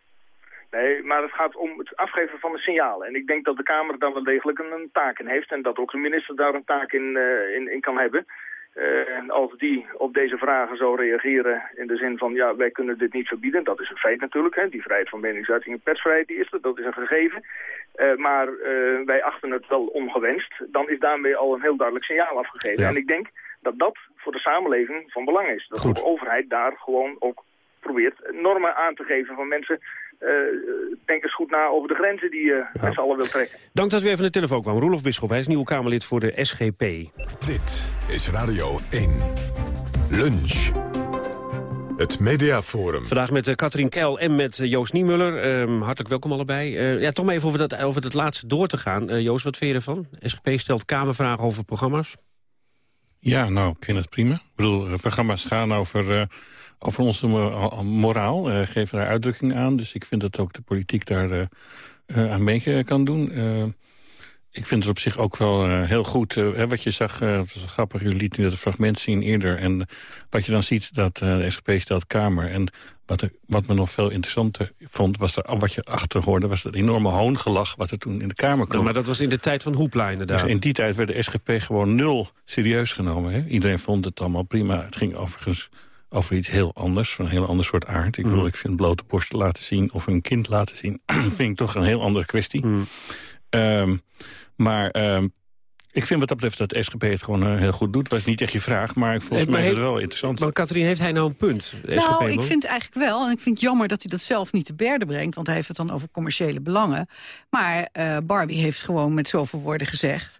Nee, maar het gaat om het afgeven van de signalen. En ik denk dat de Kamer daar wel degelijk een, een taak in heeft... en dat ook de minister daar een taak in, in, in kan hebben... Uh, als die op deze vragen zou reageren in de zin van... ja, wij kunnen dit niet verbieden, dat is een feit natuurlijk. Hè. Die vrijheid van meningsuiting en persvrijheid die is er, dat is een gegeven. Uh, maar uh, wij achten het wel ongewenst. Dan is daarmee al een heel duidelijk signaal afgegeven. Ja. En ik denk dat dat voor de samenleving van belang is. Dat Goed. de overheid daar gewoon ook probeert normen aan te geven van mensen... Uh, denk eens goed na over de grenzen die je ja. met z'n allen wil trekken. Dank dat u even naar de telefoon kwam. Roelof Bisschop, hij is nieuw Kamerlid voor de SGP. Dit is Radio 1. Lunch. Het Mediaforum. Vandaag met uh, Katrien Keil en met uh, Joost Niemuller. Uh, hartelijk welkom allebei. Uh, ja, toch maar even over, dat, over het laatste door te gaan. Uh, Joost, wat vind je ervan? SGP stelt Kamervragen over programma's. Ja, nou, ik vind het prima. Ik bedoel, programma's gaan over, uh, over onze moraal, uh, geven daar uitdrukking aan. Dus ik vind dat ook de politiek daar uh, aan mee kan doen. Ik vind het op zich ook wel heel goed. Hè, wat je zag, het was grappig, jullie lieten het fragment zien eerder. En wat je dan ziet, dat de SGP stelt Kamer. En wat, er, wat me nog veel interessanter vond, was er, wat je achter hoorde... was dat enorme hoongelach wat er toen in de Kamer kwam. Maar dat was in de tijd van Hoepla inderdaad. Dus in die tijd werd de SGP gewoon nul serieus genomen. Hè? Iedereen vond het allemaal prima. Het ging overigens over iets heel anders, van een heel ander soort aard. Ik bedoel, mm. ik vind blote borsten laten zien of een kind laten zien... *clears throat* vind ik toch een heel andere kwestie. Mm. Um, maar... Um, ik vind wat dat betreft dat de SGP het gewoon uh, heel goed doet. Dat was niet echt je vraag, maar volgens maar mij is het wel interessant. Maar Katrien, heeft hij nou een punt? Nou, SGP, ik vind eigenlijk wel, en ik vind het jammer dat hij dat zelf niet te berde brengt... want hij heeft het dan over commerciële belangen. Maar uh, Barbie heeft gewoon met zoveel woorden gezegd...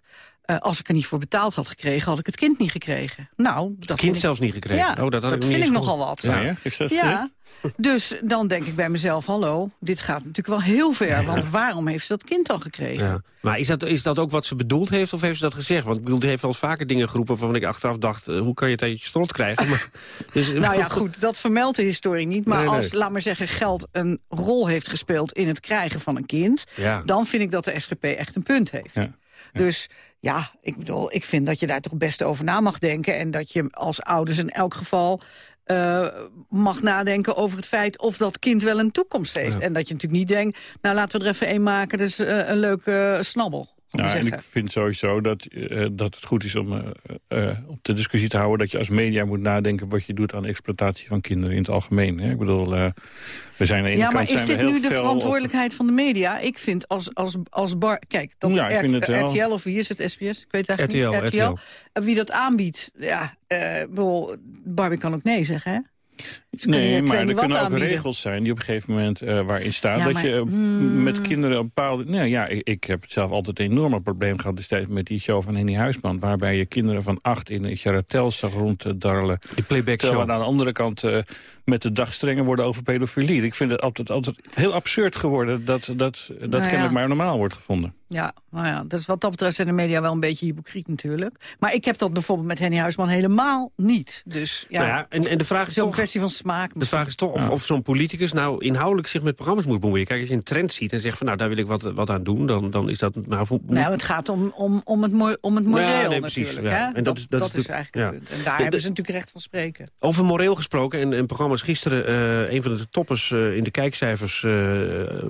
eh, als ik er niet voor betaald had gekregen, had ik het kind niet gekregen. Nou, dat kind vind ik- zelfs niet gekregen? Ja, Oh, dat ik dat vind ik nogal wat. Ja, ja? Is dat ja. Dus dan denk ik bij mezelf, hallo, dit gaat natuurlijk wel heel ver. Want waarom heeft ze dat kind dan gekregen? Ja. Maar is dat, is dat ook wat ze bedoeld heeft of heeft ze dat gezegd? Want ik bedoel, die heeft wel eens vaker dingen geroepen... waarvan ik achteraf dacht, eh, hoe kan je het uit je strot krijgen? Maar, *laughs* dus, Nou ja, goed, dat vermeldt de historie niet. Maar Nee, nee. als, laat maar zeggen, geld een rol heeft gespeeld... in het krijgen van een kind... Ja. dan vind ik dat de SGP echt een punt heeft. Dus ja, ik bedoel, ik vind dat je daar toch best over na mag denken... en dat je als ouders in elk geval... eh, mag nadenken over het feit of dat kind wel een toekomst heeft. En dat je natuurlijk niet denkt, nou laten we er even een maken... dus eh, een leuke snabbel. Nou, en ik vind sowieso dat, eh, dat het goed is om eh, eh, op de discussie te houden... dat je als media moet nadenken wat je doet aan exploitatie van kinderen in het algemeen. Hè? Ik bedoel, eh, we zijn aan de ene Ja, maar kant is dit nu de op- verantwoordelijkheid van de media? Ik vind als, als, als bar... Kijk, dat Ja, ik vind het wel. RTL of wie is het, SBS? Ik weet het eigenlijk RTL, niet. RTL. Wie dat aanbiedt, ja, eh, bedoel, Barbie kan ook nee zeggen, hè? Nee, maar er kunnen ook aanbieden. regels zijn die op een gegeven moment eh, waarin staat... Ja, dat maar- je eh, Mm. met kinderen een bepaalde... Nou ja, ik, ik heb zelf altijd een enorm probleem gehad destijds met die show van Henny Huisman... waarbij je kinderen van acht in een charatel zag ronddarrelen. Die playback Terwijl show. aan de andere kant eh, met de dag strenger worden over pedofilie. Ik vind het altijd, altijd heel absurd geworden dat dat, dat Nou kennelijk ja. maar normaal wordt gevonden. Ja, nou ja, dus wat dat betreft zijn de media wel een beetje hypocriet natuurlijk. Maar ik heb dat bijvoorbeeld met Henny Huisman helemaal niet. Dus ja, Nou ja, en, en de vraag is zo'n toch... kwestie van smaak. De vraag is toch of, of zo'n politicus nou inhoudelijk zich met programma's moet bemoeien. Kijk, als je een trend ziet en zegt van nou daar wil ik wat, wat aan doen, dan, dan is dat... Maar, Nou, het gaat om, om, om het, mo- om het moreel Ja, nee, precies, natuurlijk. ja. Hè? En dat dat, is- dat dat, is eigenlijk het punt. En daar De- hebben ze natuurlijk recht van spreken. Over moreel gesproken en, en programma's gisteren, eh, een van de toppers eh, in de kijkcijfers, eh,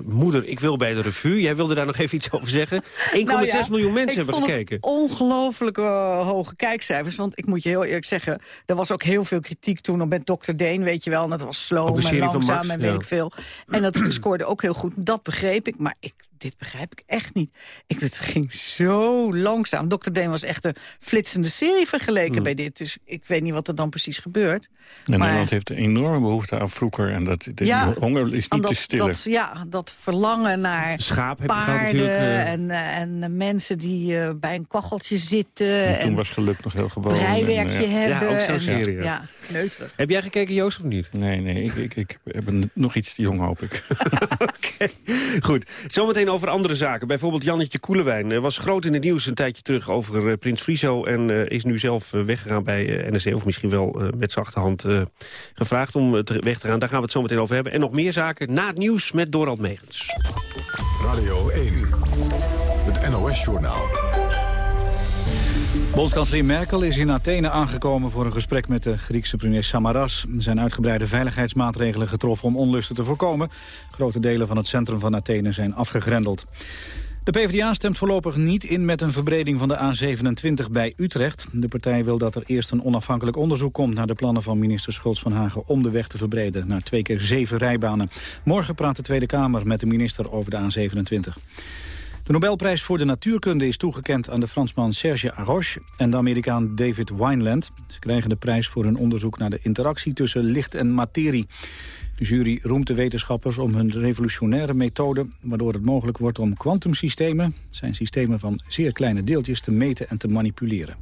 Moeder, ik wil bij de revue. Jij wilde daar nog even iets over zeggen. 1,6 *laughs* Nou ja, miljoen mensen hebben gekeken. Ongelooflijk hoge kijkcijfers. Want ik moet je heel eerlijk zeggen, er was ook heel veel kritiek toen op met Dr. Deen, weet je wel. En dat was sloom een en langzaam Max, en weet ja. ik veel. En dat *clears throat* scoorde ook heel goed. Dat begreep ik, maar ik, dit begrijp ik echt niet. Ik, het ging zo langzaam. Dr. Deen was echt een flitsende serie vergeleken Hmm. bij dit. Dus ik weet niet wat er dan precies gebeurt. En Maar- Nederland heeft een enorme behoefte aan vroeger. En dat, de Ja, honger is niet dat, te stillen. Dat, ja, dat verlangen naar Schaap heb je gehad paarden natuurlijk, eh. en, eh, en mensen die eh, bij een kacheltje zitten. En En, toen was geluk nog heel gewoon. breiwerkje en, eh, hebben. Ja, ook zo'n en, serie, ja. Ja, kneuterig. Heb jij gekeken, Joost, of niet? Nee, nee, ik, ik, ik ben nog iets te jong, hoop ik. *laughs* Goed, zometeen over andere zaken. Bijvoorbeeld Jannetje Koelewijn was groot in het nieuws een tijdje terug over eh, Prins Friso... en eh, is nu zelf eh, weggegaan bij eh, NRC, of misschien wel eh, met zijn achterhand eh, gevraagd om te- weg te gaan. Daar gaan we het zo meteen over hebben. En nog meer zaken na het nieuws met Dorald Megens. Radio 1, het NOS-journaal. Bondskanselier Merkel is in Athene aangekomen voor een gesprek met de Griekse premier Samaras. Er zijn uitgebreide veiligheidsmaatregelen getroffen om onlusten te voorkomen. Grote delen van het centrum van Athene zijn afgegrendeld. De PvdA stemt voorlopig niet in met een verbreding van de A27 bij Utrecht. De partij wil dat er eerst een onafhankelijk onderzoek komt... naar de plannen van minister Schultz van Hagen om de weg te verbreden... naar twee keer zeven rijbanen. Morgen praat de Tweede Kamer met de minister over de A27. De Nobelprijs voor de natuurkunde is toegekend aan de Fransman Serge Haroche en de Amerikaan David Wineland. Ze krijgen de prijs voor hun onderzoek naar de interactie tussen licht en materie. De jury roemt de wetenschappers om hun revolutionaire methode... waardoor het mogelijk wordt om kwantumsystemen... zijn systemen van zeer kleine deeltjes te meten en te manipuleren.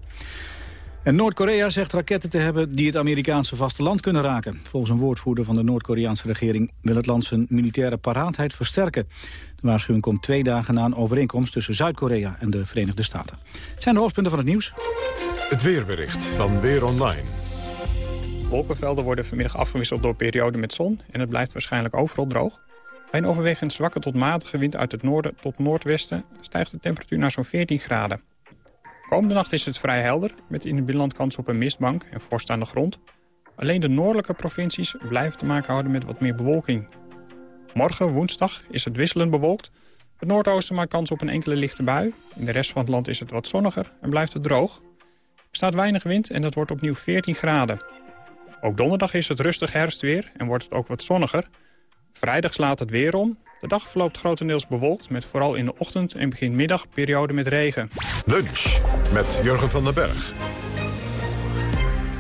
En Noord-Korea zegt raketten te hebben die het Amerikaanse vasteland kunnen raken. Volgens een woordvoerder van de Noord-Koreaanse regering wil het land zijn militaire paraatheid versterken. De waarschuwing komt twee dagen na een overeenkomst tussen Zuid-Korea en de Verenigde Staten. Het zijn de hoofdpunten van het nieuws. Het weerbericht van Weer Online. Wolkenvelden worden vanmiddag afgewisseld door perioden met zon en het blijft waarschijnlijk overal droog. Bij een overwegend zwakke tot matige wind uit het noorden tot noordwesten stijgt de temperatuur naar zo'n 14 graden. Komende nacht is het vrij helder, met in het binnenland kans op een mistbank en vorst aan de grond. Alleen de noordelijke provincies blijven te maken houden met wat meer bewolking. Morgen, woensdag, is het wisselend bewolkt. Het noordoosten maakt kans op een enkele lichte bui. In de rest van het land is het wat zonniger en blijft het droog. Er staat weinig wind en dat wordt opnieuw 14 graden. Ook donderdag is het rustig herfstweer en wordt het ook wat zonniger. Vrijdag slaat het weer om. De dag verloopt grotendeels bewolkt met vooral in de ochtend en begin middag periode met regen. Lunch met Jurgen van den Berg.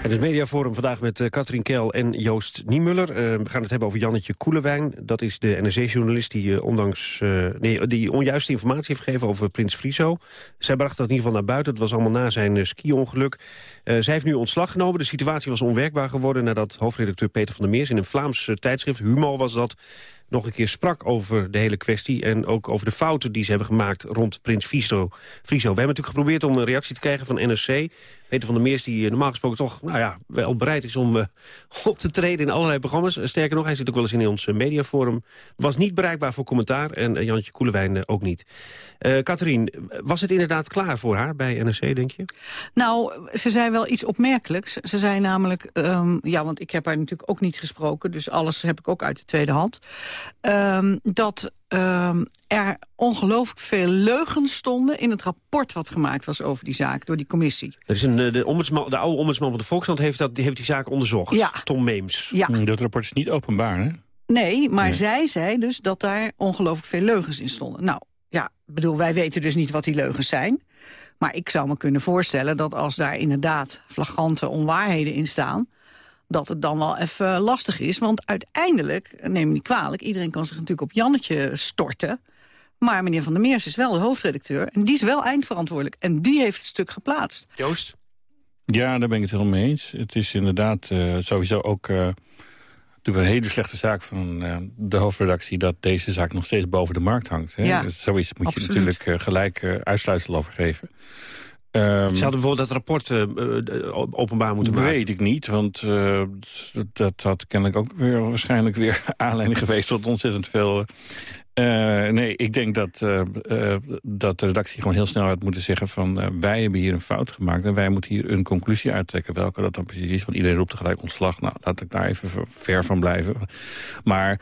En het mediaforum vandaag met uh, Katrien Kel en Joost Niemuller. Uh, we gaan het hebben over Jannetje Koelewijn. Dat is de NRC-journalist die, uh, ondanks, nee, die onjuiste informatie heeft gegeven over Prins Friso. Zij bracht dat in ieder geval naar buiten. Het was allemaal na zijn ski-ongeluk. zij heeft nu ontslag genomen. De situatie was onwerkbaar geworden nadat hoofdredacteur Peter van der Meers... in een Vlaams tijdschrift, Humo was dat nog een keer sprak over de hele kwestie... en ook over de fouten die ze hebben gemaakt rond Prins Friso. Friso. We hebben natuurlijk geprobeerd om een reactie te krijgen van NRC. Peter van der Meers, die eh, normaal gesproken toch nou ja, wel bereid is om uh, *laughs* op te treden in allerlei programma's. Eh, sterker nog, hij zit ook wel eens in ons mediaforum. Was niet bereikbaar voor commentaar en Jantje Koelewijn ook niet. Katrien, was het inderdaad klaar voor haar bij NRC, denk je? Nou, ze zei wel iets opmerkelijks. Ze zei namelijk, um, ja, want ik heb haar natuurlijk ook niet gesproken... dus alles heb ik ook uit de tweede hand... Um, dat um, er ongelooflijk veel leugens stonden in het rapport wat gemaakt was over die zaak door die commissie. Er is een, de, ombudsman, de oude ombudsman van de Volkskrant heeft, dat, die heeft die zaak onderzocht. Ja. Tom Meems. Ja. Dat rapport is niet openbaar, hè? Nee, maar nee. zij zei dus dat daar ongelooflijk veel leugens in stonden. Nou, ja, bedoel, wij weten dus niet wat die leugens zijn. Maar ik zou me kunnen voorstellen dat als daar inderdaad flagrante onwaarheden in staan dat het dan wel even lastig is. Want uiteindelijk, neem me niet kwalijk... iedereen kan zich natuurlijk op Jannetje storten... maar meneer Van der Meers is wel de hoofdredacteur... en die is wel eindverantwoordelijk. En die heeft het stuk geplaatst. Joost? Ja, daar ben ik het helemaal mee eens. Het is inderdaad uh, sowieso ook... Uh, natuurlijk een hele slechte zaak van uh, de hoofdredactie... dat deze zaak nog steeds boven de markt hangt. Hè? Ja, dus zoiets moet absoluut. je natuurlijk gelijk uitsluitsel over geven. Um, Ze hadden bijvoorbeeld dat rapport uh, uh, openbaar moeten maken. Weet ik niet, want uh, dat had kennelijk ook weer waarschijnlijk weer *laughs* aanleiding geweest tot ontzettend veel. nee, ik denk dat, dat de redactie gewoon heel snel had moeten zeggen van wij hebben hier een fout gemaakt en wij moeten hier een conclusie uittrekken. Welke dat dan precies is, want iedereen roept tegelijk ontslag. Nou, laat ik daar even ver van blijven. Maar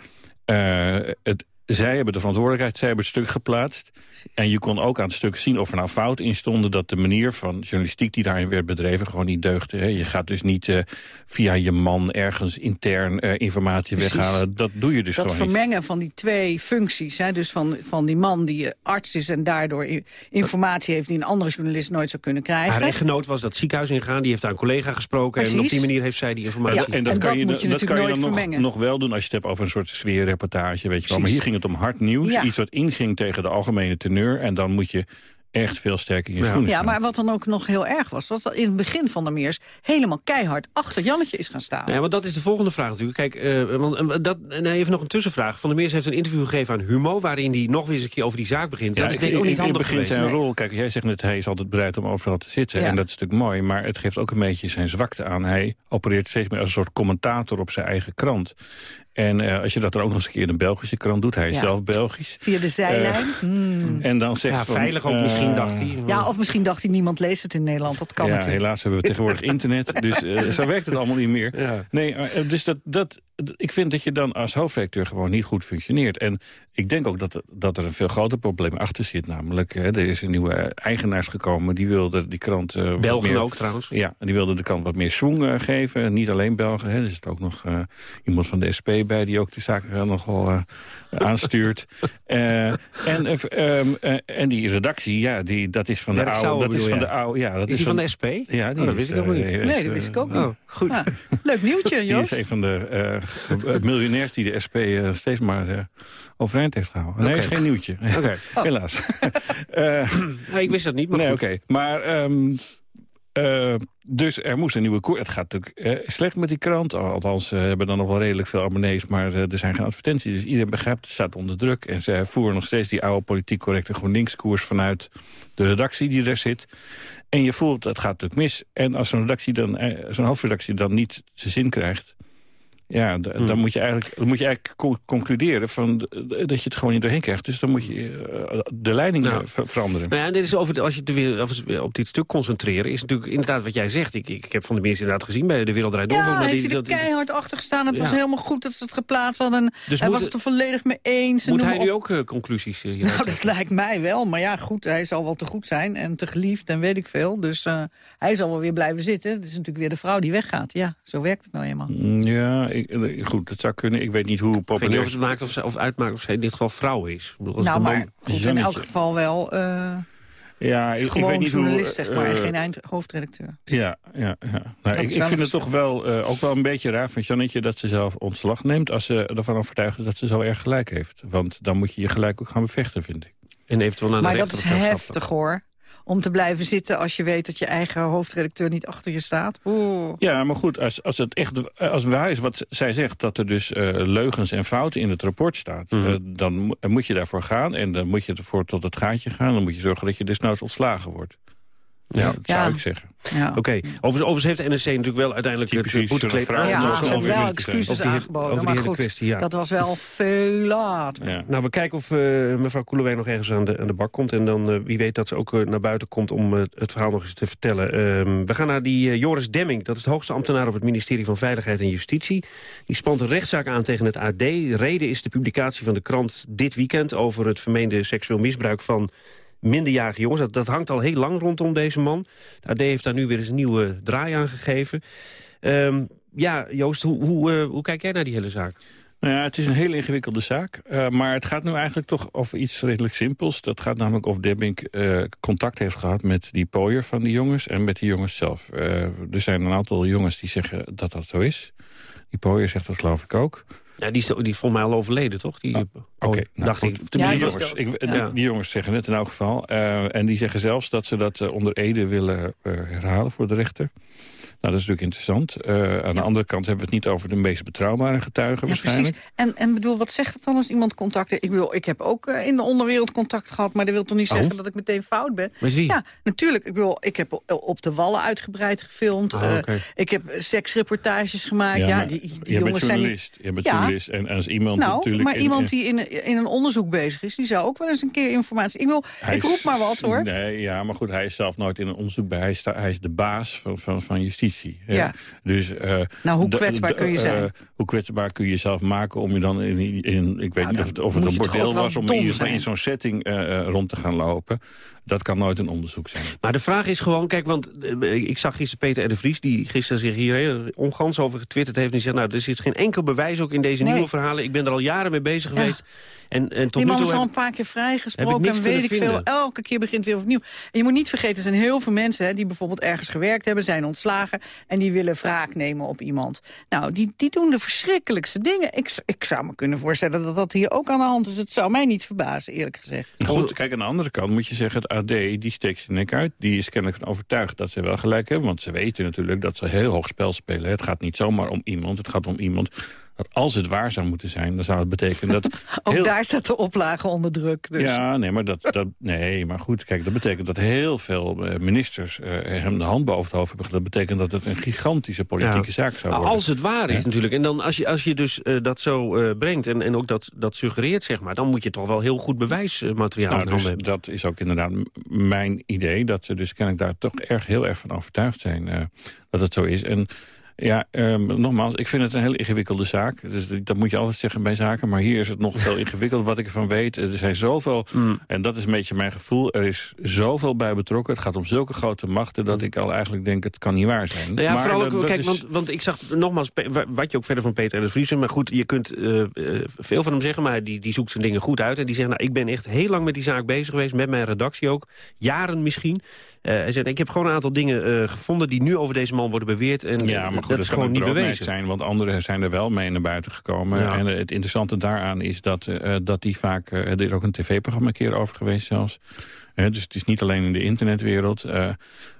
het, zij hebben de verantwoordelijkheid, zij hebben het stuk geplaatst. En je kon ook aan het stuk zien of er nou fout in stonden... dat de manier van journalistiek die daarin werd bedreven gewoon niet deugde. Hè. Je gaat dus niet uh, via je man ergens intern uh, informatie Precies. weghalen. Dat doe je dus dat gewoon vermengen niet. van die twee functies. Hè, dus van, van die man die arts is en daardoor informatie heeft... die een andere journalist nooit zou kunnen krijgen. Haar echtgenoot was dat ziekenhuis ingaan. Die heeft daar een collega gesproken. Precies. En op die manier heeft zij die informatie. Ja, en dat, en kan, dat je, moet je dat kan je dan nog, nog, wel doen als je het hebt over een soort sfeerreportage. Weet je wel. Maar hier ging het om hard nieuws. Ja. Iets wat inging tegen de algemene teneur. En dan moet je echt veel sterker in je ja. schoenen Ja, maar wat dan ook nog heel erg was... was dat in het begin van de Meers helemaal keihard achter Jannetje is gaan staan. Ja, want dat is de volgende vraag natuurlijk. Kijk, uh, want, uh, dat, nee, even nog een tussenvraag. Van der Meers heeft een interview gegeven aan Humo... waarin hij nog weer eens een keer over die zaak begint. Dat is denk ik ook niet handig In begin zijn nee. rol, kijk, jij zegt net... hij is altijd bereid om overal te zitten. Ja. En dat is natuurlijk mooi. Maar het geeft ook een beetje zijn zwakte aan. Hij opereert steeds meer als een soort commentator op zijn eigen krant. En uh, als je dat er ook nog eens een keer in een Belgische krant doet... hij is Ja. zelf Belgisch. Via de zijlijn. Uh, Hmm. En dan zegt Ja, van, veilig ook uh, misschien, dacht hij. Ja, of misschien dacht hij niemand leest het in Nederland. Dat kan ja, natuurlijk. helaas hebben we tegenwoordig *laughs* internet. Dus uh, zo werkt het allemaal niet meer. Ja. Nee, uh, dus dat, dat, ik vind dat je dan als hoofdredacteur gewoon niet goed functioneert. En ik denk ook dat, dat er een veel groter probleem achter zit. Namelijk, hè, er is een nieuwe eigenaars gekomen. Die wilde die krant... Uh, Belgen meer, ook trouwens. Ja, die wilde de krant wat meer swing uh, geven. Niet alleen Belgen. Hè. Er zit ook nog uh, iemand van de SP bij... die ook de zaken nogal uh, aanstuurt. Uh, *laughs* en, um, uh, en die redactie, ja, die, dat is van de oude... Dat is van de oude... Ja, dat Is die van de SP? Ja, die Oh, dat is, wist ik ook niet. uh, Nee, dat wist ik ook niet. Oh, goed. *laughs* Leuk nieuwtje, Die is Joost. een van de miljonairs die de SP steeds maar overeind heeft gehouden. Nee, is geen nieuwtje. *laughs* Helaas. Nee, ik wist dat niet, maar nee, oké. Maar... Um, uh, dus er moest een nieuwe koers. Het gaat natuurlijk uh, slecht met die krant. Althans, ze uh, hebben dan nog wel redelijk veel abonnees... maar er zijn geen advertenties. Dus iedereen begrijpt, het staat onder druk. En ze voeren nog steeds die oude politiek correcte GroenLinks-koers... vanuit de redactie die er zit. En je voelt, het gaat natuurlijk mis. En als zo'n redactie dan, eh, zo'n hoofdredactie dan niet zijn zin krijgt... Ja, Hmm. dan, moet je eigenlijk, dan moet je eigenlijk co concluderen van, dat je het gewoon niet doorheen krijgt. Dus dan moet je uh, de leiding Nou. ver veranderen. Nou ja, dit is over de, als je het weer, op dit stuk concentreren... is natuurlijk inderdaad wat jij zegt. Ik, ik, heb Van de Meers inderdaad gezien bij De Wereld Draait Door. Ja, heeft hij er die- dat- keihard achter gestaan. Het was helemaal goed dat ze het geplaatst hadden. Dus hij moet- was het er volledig mee eens. en Moet hij nu op. ook eh, conclusies uh, hieruit Nou, dat lijkt mij wel. Maar ja, goed, hij zal wel te goed zijn en te geliefd en weet ik veel. Dus uh, hij zal wel weer blijven zitten. Het is natuurlijk weer de vrouw die weggaat. Ja, zo werkt het nou eenmaal. Mm, Ja, ik, eh, goed, dat zou kunnen. Ik weet niet hoe Ik weet niet populair... of het maakt of, ze- of uitmaakt of zij in dit geval vrouw is. Ik bedoel, als nou, de man- maar goed, in elk geval wel... Uh, Ja, ik, weet niet journalist, hoe... zeg maar, en eh, geen eind hoofdredacteur. Ja, ja, ja. Nou, ik, ik vind het toch wel, eh, ook wel een beetje raar van Jannetje... dat ze zelf ontslag neemt als ze ervan overtuigd is dat ze zo erg gelijk heeft. Want dan moet je je gelijk ook gaan bevechten, vind ik. En eventueel naar de Maar dat is heftig, hoor. Om te blijven zitten als je weet dat je eigen hoofdredacteur niet achter je staat. Oeh. Ja, maar goed, als, als het echt als waar is wat zij zegt... dat er dus eh, leugens en fouten in het rapport staat... Mhm. eh, dan mo- moet je daarvoor gaan en dan moet je ervoor tot het gaatje gaan. Dan moet je zorgen dat je desnoods ontslagen wordt. Ja, dat zou ik zeggen. Ja. Oké, overigens, overigens heeft de NRC natuurlijk wel uiteindelijk het Typisch eh, boetekleed zo'n vraag- Ja, dat ze hebben wel excuses aangeboden. maar goed, kwestie, ja. dat was wel veel laat. Ja. Nou, we kijken of eh, mevrouw Koelewijn nog ergens aan de, aan de bak komt. En dan eh, wie weet dat ze ook eh, naar buiten komt om eh, het verhaal nog eens te vertellen. Ehm, we gaan naar die eh, Joris Demming. Dat is de hoogste ambtenaar op het ministerie van Veiligheid en Justitie. Die spant een rechtszaak aan tegen het AD. De reden is de publicatie van de krant dit weekend... over het vermeende seksueel misbruik van minderjarige jongens. Dat, hangt al heel lang rondom deze man. De AD heeft daar nu weer eens een nieuwe draai aan gegeven. Ehm, ja, Joost, hoe, hoe, eh, hoe kijk jij naar die hele zaak? Nou ja, het is een hele ingewikkelde zaak. eh, maar het gaat nu eigenlijk toch over iets redelijk simpels. Dat gaat namelijk of Debbink eh, contact heeft gehad met die pooier van die jongens... en met die jongens zelf. Er zijn een aantal jongens die zeggen dat dat zo is. Die pooier zegt dat geloof ik ook. Ja, die is, die is volgens mij al overleden, toch? Die, Oké, nou dacht ik. Die, Ja, die was jongens, ik, Ja. die, die jongens zeggen het in elk geval. Eh, en die zeggen zelfs dat ze dat eh, onder Ede willen eh, herhalen voor de rechter. Nou, dat is natuurlijk interessant. Eh, aan de andere kant hebben we het niet over de meest betrouwbare getuigen waarschijnlijk. precies. En, en bedoel, wat zegt het dan als iemand contact heeft? Ik, bedoel, ik heb ook eh, in de onderwereld contact gehad... maar dat wil toch niet Oh. zeggen dat ik meteen fout ben? Met wie? Ja, natuurlijk. Ik, bedoel, ik heb op de Wallen uitgebreid gefilmd. Oké. ik heb seksreportages gemaakt. Ja, die, die jongens zijn niet... Jij bent Ja. journalist. En als iemand Nou, natuurlijk... maar in- iemand die in, in een onderzoek bezig is... die zou ook wel eens een keer informatie... Ik, wil, Hij ik roep maar wat, hoor. Nee, ja, maar goed, hij is zelf nooit in een onderzoek bij. Hij is, hij is de baas van, van, van justitie. Hè. Ja. Dus, eh, Nou, hoe kwetsbaar kun je eh, zijn? hoe kwetsbaar kun je jezelf maken om je dan in... in ik weet Nou, niet of het, of het een bordeel was om in, in zo'n setting eh, rond te gaan lopen. Dat kan nooit een onderzoek zijn. Maar de vraag is gewoon, kijk, want eh, ik zag gisteren Peter R. de Vries... die gisteren zich hier heel ongans over getwitterd heeft... en die zegt, nou, er zit geen enkel bewijs ook in deze Nee. nieuwe verhalen. Ik ben er al jaren mee bezig Ja. geweest. En, en tot Die nu man toe is al een paar keer vrijgesproken en weet ik veel. Elke keer begint weer opnieuw. En je moet niet vergeten, er zijn heel veel mensen hè, die bijvoorbeeld ergens gewerkt hebben, zijn ontslagen en die willen wraak nemen op iemand. Nou, die, die doen de verschrikkelijkste dingen. Ik, ik zou me kunnen voorstellen dat dat hier ook aan de hand is. Het zou mij niet verbazen, eerlijk gezegd. Goed, kijk, aan de andere kant moet je zeggen... het Die steekt zijn nek uit. Die is kennelijk van overtuigd dat ze wel gelijk hebben. Want ze weten natuurlijk dat ze heel hoog spel spelen. Het gaat niet zomaar om iemand. Het gaat om iemand dat als het waar zou moeten zijn... dan zou het betekenen dat... *laughs* Ook heel... daar staat de oplage onder druk. Dus. Ja, nee maar, dat, dat, nee, maar goed, kijk, dat betekent dat heel veel eh, ministers eh, hem de hand boven het hoofd hebben. Dat betekent dat het een gigantische politieke Ja. zaak zou Nou, worden. Als het waar is Ja. natuurlijk. En dan als je, als je dus eh, dat zo eh, brengt en, en ook dat, dat suggereert, zeg maar... dan moet je toch wel heel goed bewijsmateriaal Nou, dus hebben. dat is ook inderdaad mijn idee. Dat ze dus kennelijk daar toch erg heel erg van overtuigd zijn eh, dat het zo is. En ja, ehm, nogmaals, ik vind het een heel ingewikkelde zaak. Dus dat moet je altijd zeggen bij zaken. Maar hier is het nog *laughs* veel ingewikkeld. Wat ik ervan weet, er zijn zoveel... Hmm. En dat is een beetje mijn gevoel. Er is zoveel bij betrokken. Het gaat om zulke grote machten... dat ik al eigenlijk denk, het kan niet waar zijn. Nou ja, maar vooral dat- ook, dat kijk, is- want, want ik zag nogmaals, wat je ook verder van Peter R. de Vries... maar goed, je kunt eh, eh, veel van hem zeggen, maar die, die zoekt zijn dingen goed uit. En die zegt, nou, ik ben echt heel lang met die zaak bezig geweest, met mijn redactie ook. Jaren misschien. Eh, hij zegt, ik heb gewoon een aantal dingen eh, gevonden die nu over deze man worden beweerd. En Ja, eh, maar goed, dat is gewoon niet bewezen. zijn, want anderen zijn er wel mee naar buiten gekomen. Ja. En het interessante daaraan is dat, dat die vaak... er is ook een tv-programma een keer over geweest zelfs. Dus het is niet alleen in de internetwereld.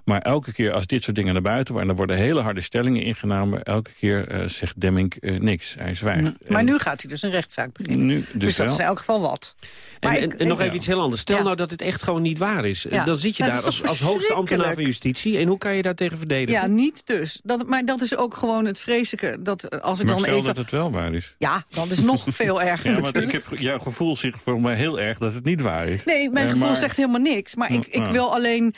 Maar elke keer als dit soort dingen naar buiten worden... en er worden hele harde stellingen ingenomen... elke keer eh, zegt Demming eh, niks. Hij zwijgt. Maar En nu gaat hij dus een rechtszaak beginnen. nu, dus, dus dat wel. is in elk geval wat. En, Maar en, ik- en nog even iets heel anders. Stel Ja. nou dat het echt gewoon niet waar is. Ja. Dan zit je daar als, als hoogste ambtenaar van justitie. En hoe kan je daar tegen verdedigen? Ja, niet dus. Dat, maar dat is ook gewoon het vreselijke. Dat eh, als ik Maar dan stel even... dat het wel waar is. Ja, dat is nog *laughs* veel erger Ja, want ik heb, jouw gevoel zegt voor mij heel erg dat het niet waar is. Nee, mijn gevoel maar- zegt helemaal niks. Maar ik, ik wil alleen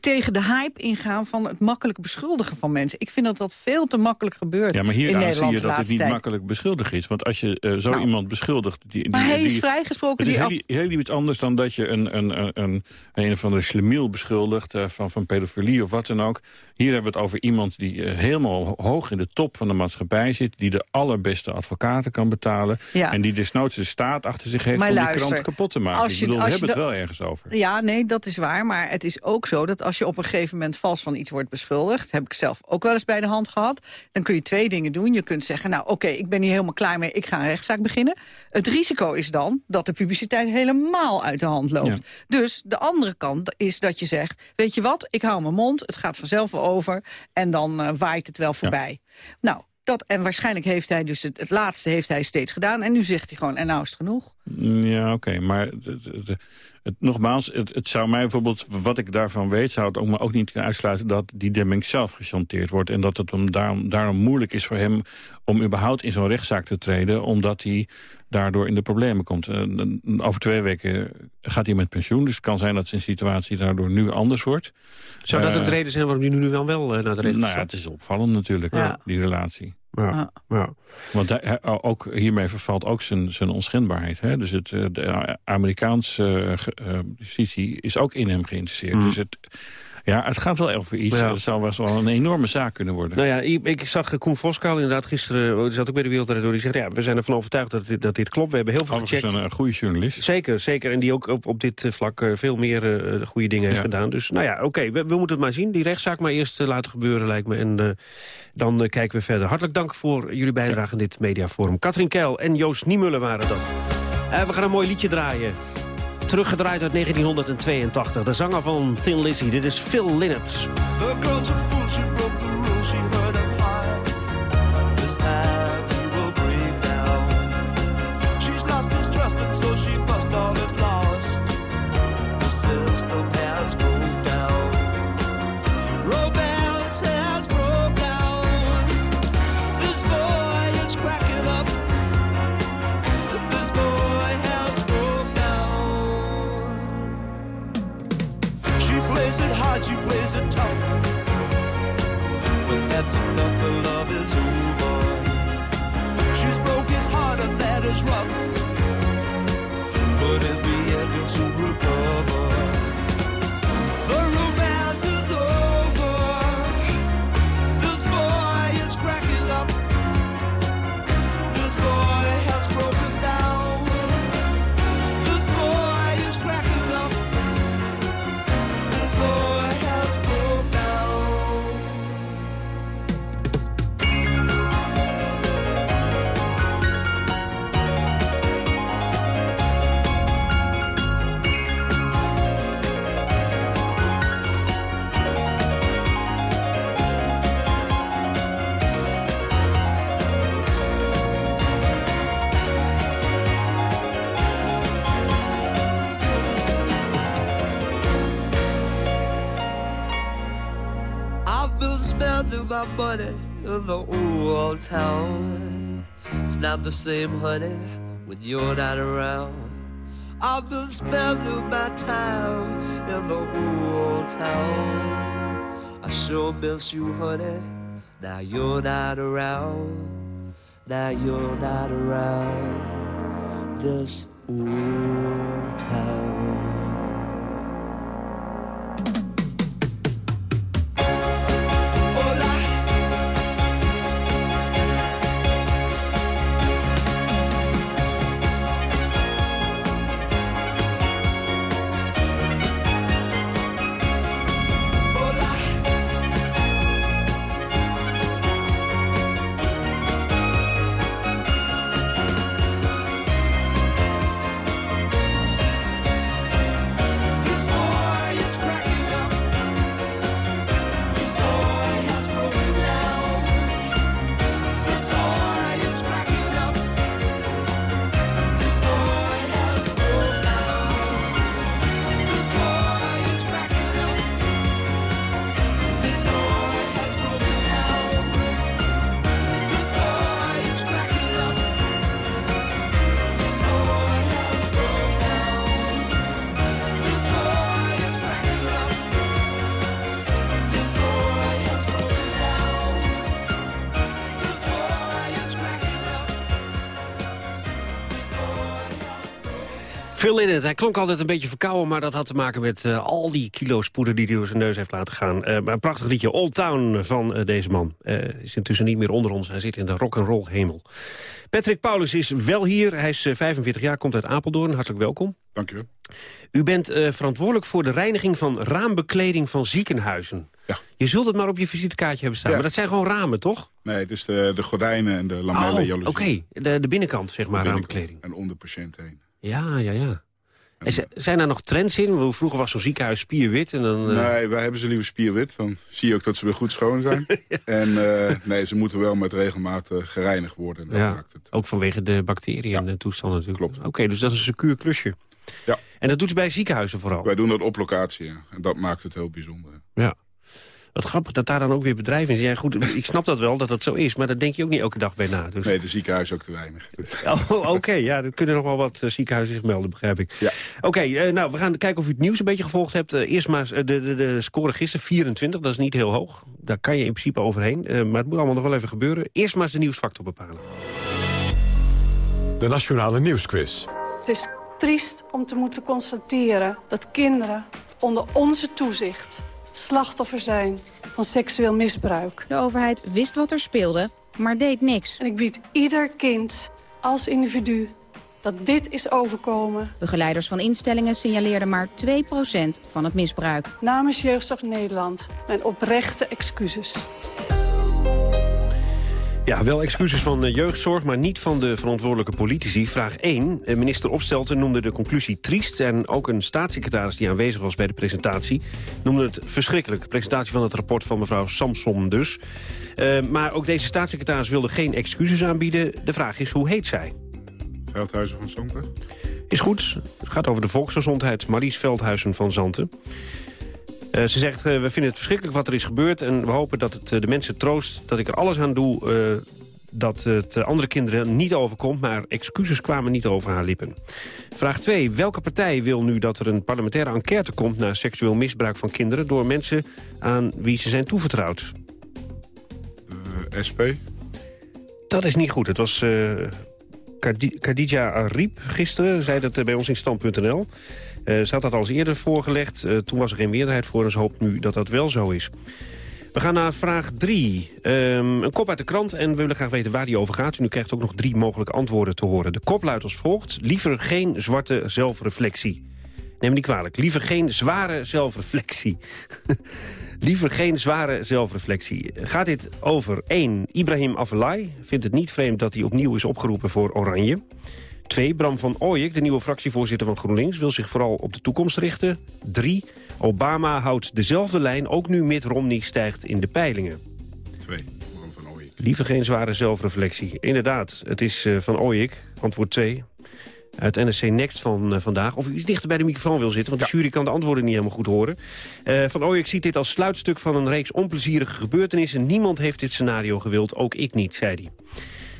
tegen de ingaan van het makkelijk beschuldigen van mensen. Ik vind dat dat veel te makkelijk gebeurt Ja, maar hieraan zie je de dat het niet tijd. makkelijk beschuldigd is. Want als je eh, zo Nou. iemand beschuldigt... Die, die, Maar hij is vrijgesproken. Het is heel, heel iets anders dan dat je een, een, een, een, een of andere slemiel beschuldigt... eh, van, van pedofilie of wat dan ook. Hier hebben we het over iemand die eh, helemaal ho- hoog in de top van de maatschappij zit... die de allerbeste advocaten kan betalen... Ja. en die desnoods de staat achter zich heeft Maar om luister, die krant kapot te maken. als Ik je- bedoel, we hebben het de- wel ergens over. Ja, nee, dat is waar. Maar het is ook zo dat als je op een gegeven moment vals van iets wordt beschuldigd... heb ik zelf ook wel eens bij de hand gehad. Dan kun je twee dingen doen. Je kunt zeggen, nou oké, ik ben hier helemaal klaar mee. Ik ga een rechtszaak beginnen. Het risico is dan dat de publiciteit helemaal uit de hand loopt. Dus de andere kant is dat je zegt... weet je wat, ik hou mijn mond, het gaat vanzelf wel over... en dan uh, waait het wel voorbij. Nou, dat, en waarschijnlijk heeft hij dus het, het, laatste heeft hij steeds gedaan. En nu zegt hij gewoon, en nou is het genoeg. Ja, oké, maar het, nogmaals, het, het, zou mij bijvoorbeeld, wat ik daarvan weet... zou het ook, maar ook niet kunnen uitsluiten dat die Demming zelf gechanteerd wordt. En dat het hem daarom, daarom moeilijk is voor hem om überhaupt in zo'n rechtszaak te treden... omdat hij daardoor in de problemen komt. Uh, over twee weken gaat hij met pensioen. Dus het kan zijn dat zijn situatie daardoor nu anders wordt. Zou dat uh, de reden zijn waarom hij nu wel wel uh, naar de rechter Nou ja, het is opvallend natuurlijk, ja. die relatie. Ja, ja. Want hij, ook hiermee vervalt ook zijn, zijn onschendbaarheid. Hè? Dus het, de Amerikaanse justitie is ook in hem geïnteresseerd. Mm. Dus het, ja, het gaat wel over iets. Ja. Het zou wel een enorme zaak kunnen worden. Nou ja, ik, ik zag Koen Voskuil inderdaad gisteren... Die zat ook bij de Wereldredacteur. Die zegt, ja, we zijn ervan overtuigd dat dit, dat dit klopt. We hebben heel veel Overigens gecheckt. een goede journalist. Zeker, zeker. En die ook op, op dit vlak veel meer uh, goede dingen ja. heeft gedaan. Dus nou ja, oké, okay, we, we, moeten het maar zien. Die rechtszaak maar eerst uh, laten gebeuren, lijkt me. En uh, dan kijken we verder. Hartelijk dank voor jullie bijdrage in dit mediaforum. Katrien Keil en Joost Niemullen waren dat. we gaan een mooi liedje draaien. Teruggedraaid uit 1982. De zanger van Thin Lizzy. Dit is Phil Lynott. The girl's a fool, she broke plays it tough. But that's enough, the love is over. She's broke his heart and that is rough. But in the end, he'll recover. I've been spending my money in the old town. It's not the same, honey, when you're not around. I've been spending my time in the old town. I sure miss you, honey. Now you're not around. Now you're not around this old het. Hij klonk altijd een beetje verkouden, maar dat had te maken met eh, al die kilo's poeder die hij door zijn neus heeft laten gaan. Eh, maar een prachtig liedje, Old Town van eh, deze man. Eh, is intussen niet meer onder ons, hij zit in de rock'n'roll hemel. Patrick Paulus is wel hier, hij is eh, 45 jaar, komt uit Apeldoorn, hartelijk welkom. Dank je wel. U bent eh, verantwoordelijk voor de reiniging van raambekleding van ziekenhuizen. Ja. Je zult het maar op je visitekaartje hebben staan. Ja. Maar dat zijn gewoon ramen, toch? Nee, dus de, de gordijnen en de lamellen, Oh. Oké, de, de binnenkant, zeg maar, De raambekleding. En om de patiënt heen. Ja, ja, ja. En zijn daar nog trends in? Vroeger was zo'n ziekenhuis spierwit en dan... eh, Nee, wij hebben ze liever spierwit. Dan zie je ook dat ze weer goed schoon zijn. *laughs* En eh, nee, ze moeten wel met regelmaat eh, gereinigd worden. En ja, maakt het. ook vanwege de bacteriën en de toestanden natuurlijk. Klopt. Oké, dus dat is een secuur klusje. Ja. En dat doet u bij ziekenhuizen vooral? Wij doen dat op locatie, ja. En dat maakt het heel bijzonder. Ja. Wat grappig dat daar dan ook weer bedrijven in zijn. Ja, goed, ik snap dat wel dat dat zo is, maar daar denk je ook niet elke dag bij na. Dus... Nee, de ziekenhuis ook te weinig. Dus. *laughs* Oh, Oké, ja, er kunnen nog wel wat eh, ziekenhuizen zich melden, begrijp ik. Ja. Oké, eh, nou, we gaan kijken of u het nieuws een beetje gevolgd hebt. Eh, eerst maar de, de, de score gisteren, 24, dat is niet heel hoog. Daar kan je in principe overheen, maar het moet allemaal nog wel even gebeuren. Eerst maar eens de nieuwsfactor bepalen. De Nationale Nieuwsquiz. Het is triest om te moeten constateren dat kinderen onder onze toezicht slachtoffer zijn van seksueel misbruik. De overheid wist wat er speelde, maar deed niks. En ik bied ieder kind als individu dat dit is overkomen Begeleiders van instellingen signaleerden maar 2% van het misbruik. namens Jeugdzorg Nederland mijn oprechte excuses. Ja, wel excuses van eh, jeugdzorg, maar niet van de verantwoordelijke politici. Vraag 1. Eh, Minister Opstelten noemde de conclusie triest... en ook een staatssecretaris die aanwezig was bij de presentatie... noemde het verschrikkelijk. De presentatie van het rapport van mevrouw Samson dus. Eh, maar ook deze staatssecretaris wilde geen excuses aanbieden. De vraag is, hoe heet zij? Veldhuizen van Zonte. Is goed. Het gaat over de volksgezondheid. Maries Veldhuizen van Zanten. Eh, ze zegt, eh, we vinden het verschrikkelijk wat er is gebeurd... en we hopen dat het eh, de mensen troost dat ik er alles aan doe... dat het andere kinderen niet overkomt... maar excuses kwamen niet over haar lippen. Vraag 2. Welke partij wil nu dat er een parlementaire enquête komt... naar seksueel misbruik van kinderen... door mensen aan wie ze zijn toevertrouwd? SP. Dat is niet goed. Het was Khadi- Khadija Ariep gisteren, zei dat bij ons in stand.nl. Eh, ze had dat al eens eerder voorgelegd. Eh, toen was er geen meerderheid voor ze hoopt nu dat dat wel zo is. We gaan naar vraag 3. een kop uit de krant en we willen graag weten waar die over gaat. U krijgt ook nog drie mogelijke antwoorden te horen. De kop luidt als volgt. Liever geen zwarte zelfreflectie. Neem me niet kwalijk. Liever geen zware zelfreflectie. *laughs* Liever geen zware zelfreflectie. Gaat dit over 1. Ibrahim Afellay vindt het niet vreemd dat hij opnieuw is opgeroepen voor Oranje. 2. Bram van Ooyek, de nieuwe fractievoorzitter van GroenLinks... wil zich vooral op de toekomst richten. 3. Obama houdt dezelfde lijn, ook nu Mitt Romney stijgt in de peilingen. Twee. Bram van Ooyek. Liever geen zware zelfreflectie. Inderdaad, het is eh, van Ooyek, antwoord 2. Uit NSC Next van eh, vandaag. Of u iets dichter bij de microfoon wil zitten, want de jury kan de antwoorden niet helemaal goed horen. Eh, van Ooyek ziet dit als sluitstuk van een reeks onplezierige gebeurtenissen. Niemand heeft dit scenario gewild, ook ik niet, zei hij.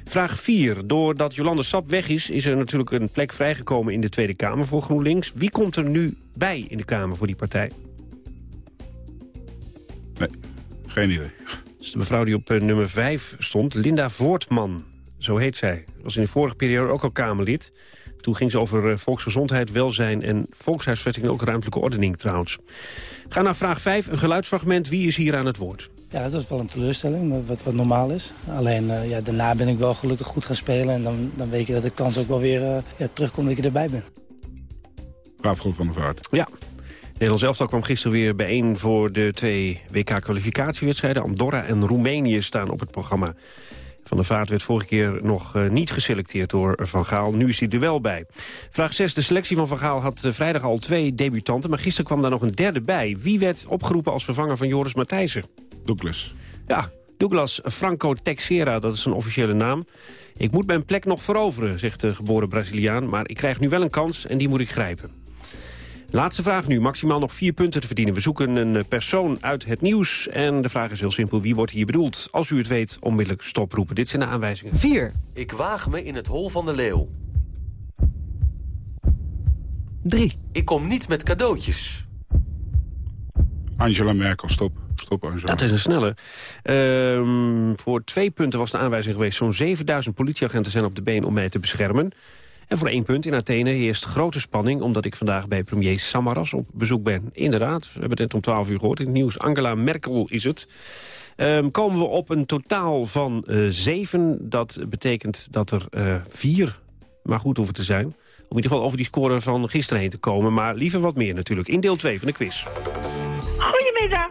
Vraag 4. Doordat Jolande Sap weg is, is er natuurlijk een plek vrijgekomen in de Tweede Kamer voor GroenLinks. Wie komt er nu bij in de Kamer voor die partij? Geen idee. Dat is de mevrouw die op eh, nummer 5 stond, Linda Voortman. Zo heet zij. Was in de vorige periode ook al Kamerlid. Toen ging ze over eh, volksgezondheid, welzijn en volkshuisvesting... en ook ruimtelijke ordening trouwens. Ga naar vraag 5, een geluidsfragment. Wie is hier aan het woord? Ja, dat is wel een teleurstelling, maar wat, wat normaal is. Alleen uh, ja, daarna ben ik wel gelukkig goed gaan spelen. En dan, dan weet je dat de kans ook wel weer uh, ja, terugkomt dat ik erbij ben. Raafgroep van de Vaart. Ja. Nederlands elftal kwam gisteren weer bijeen voor de twee WK-kwalificatiewedstrijden. Andorra en Roemenië staan op het programma. Van der Vaart werd vorige keer nog uh, niet geselecteerd door Van Gaal. Nu is hij er wel bij. Vraag 6. De selectie van Van Gaal had uh, vrijdag al twee debutanten... maar gisteren kwam daar nog een derde bij. Wie werd opgeroepen als vervanger van Joris Matthijssen? Douglas. Ja, Douglas Franco Texera, dat is een officiële naam. Ik moet mijn plek nog veroveren, zegt de geboren Braziliaan... maar ik krijg nu wel een kans en die moet ik grijpen. Laatste vraag nu, maximaal nog vier punten te verdienen. We zoeken een persoon uit het nieuws. En de vraag is heel simpel, wie wordt hier bedoeld? Als u het weet, onmiddellijk stoproepen. Dit zijn de aanwijzingen. 4. Ik waag me in het hol van de leeuw. 3. Ik kom niet met cadeautjes. Angela Merkel, stop. Stop, Angela. Dat is een snelle. Uh, voor twee punten was de aanwijzing geweest. Zo'n 7000 politieagenten zijn op de been om mij te beschermen. En voor één punt in Athene heerst grote spanning... omdat ik vandaag bij premier Samaras op bezoek ben. Inderdaad, we hebben het net om 12 uur gehoord in het nieuws. Angela Merkel is het. Um, komen we op een totaal van uh, zeven. Dat betekent dat er uh, vier maar goed hoeven te zijn. Om in ieder geval over die score van gisteren heen te komen. Maar liever wat meer natuurlijk. In deel 2 van de quiz. Goedemiddag.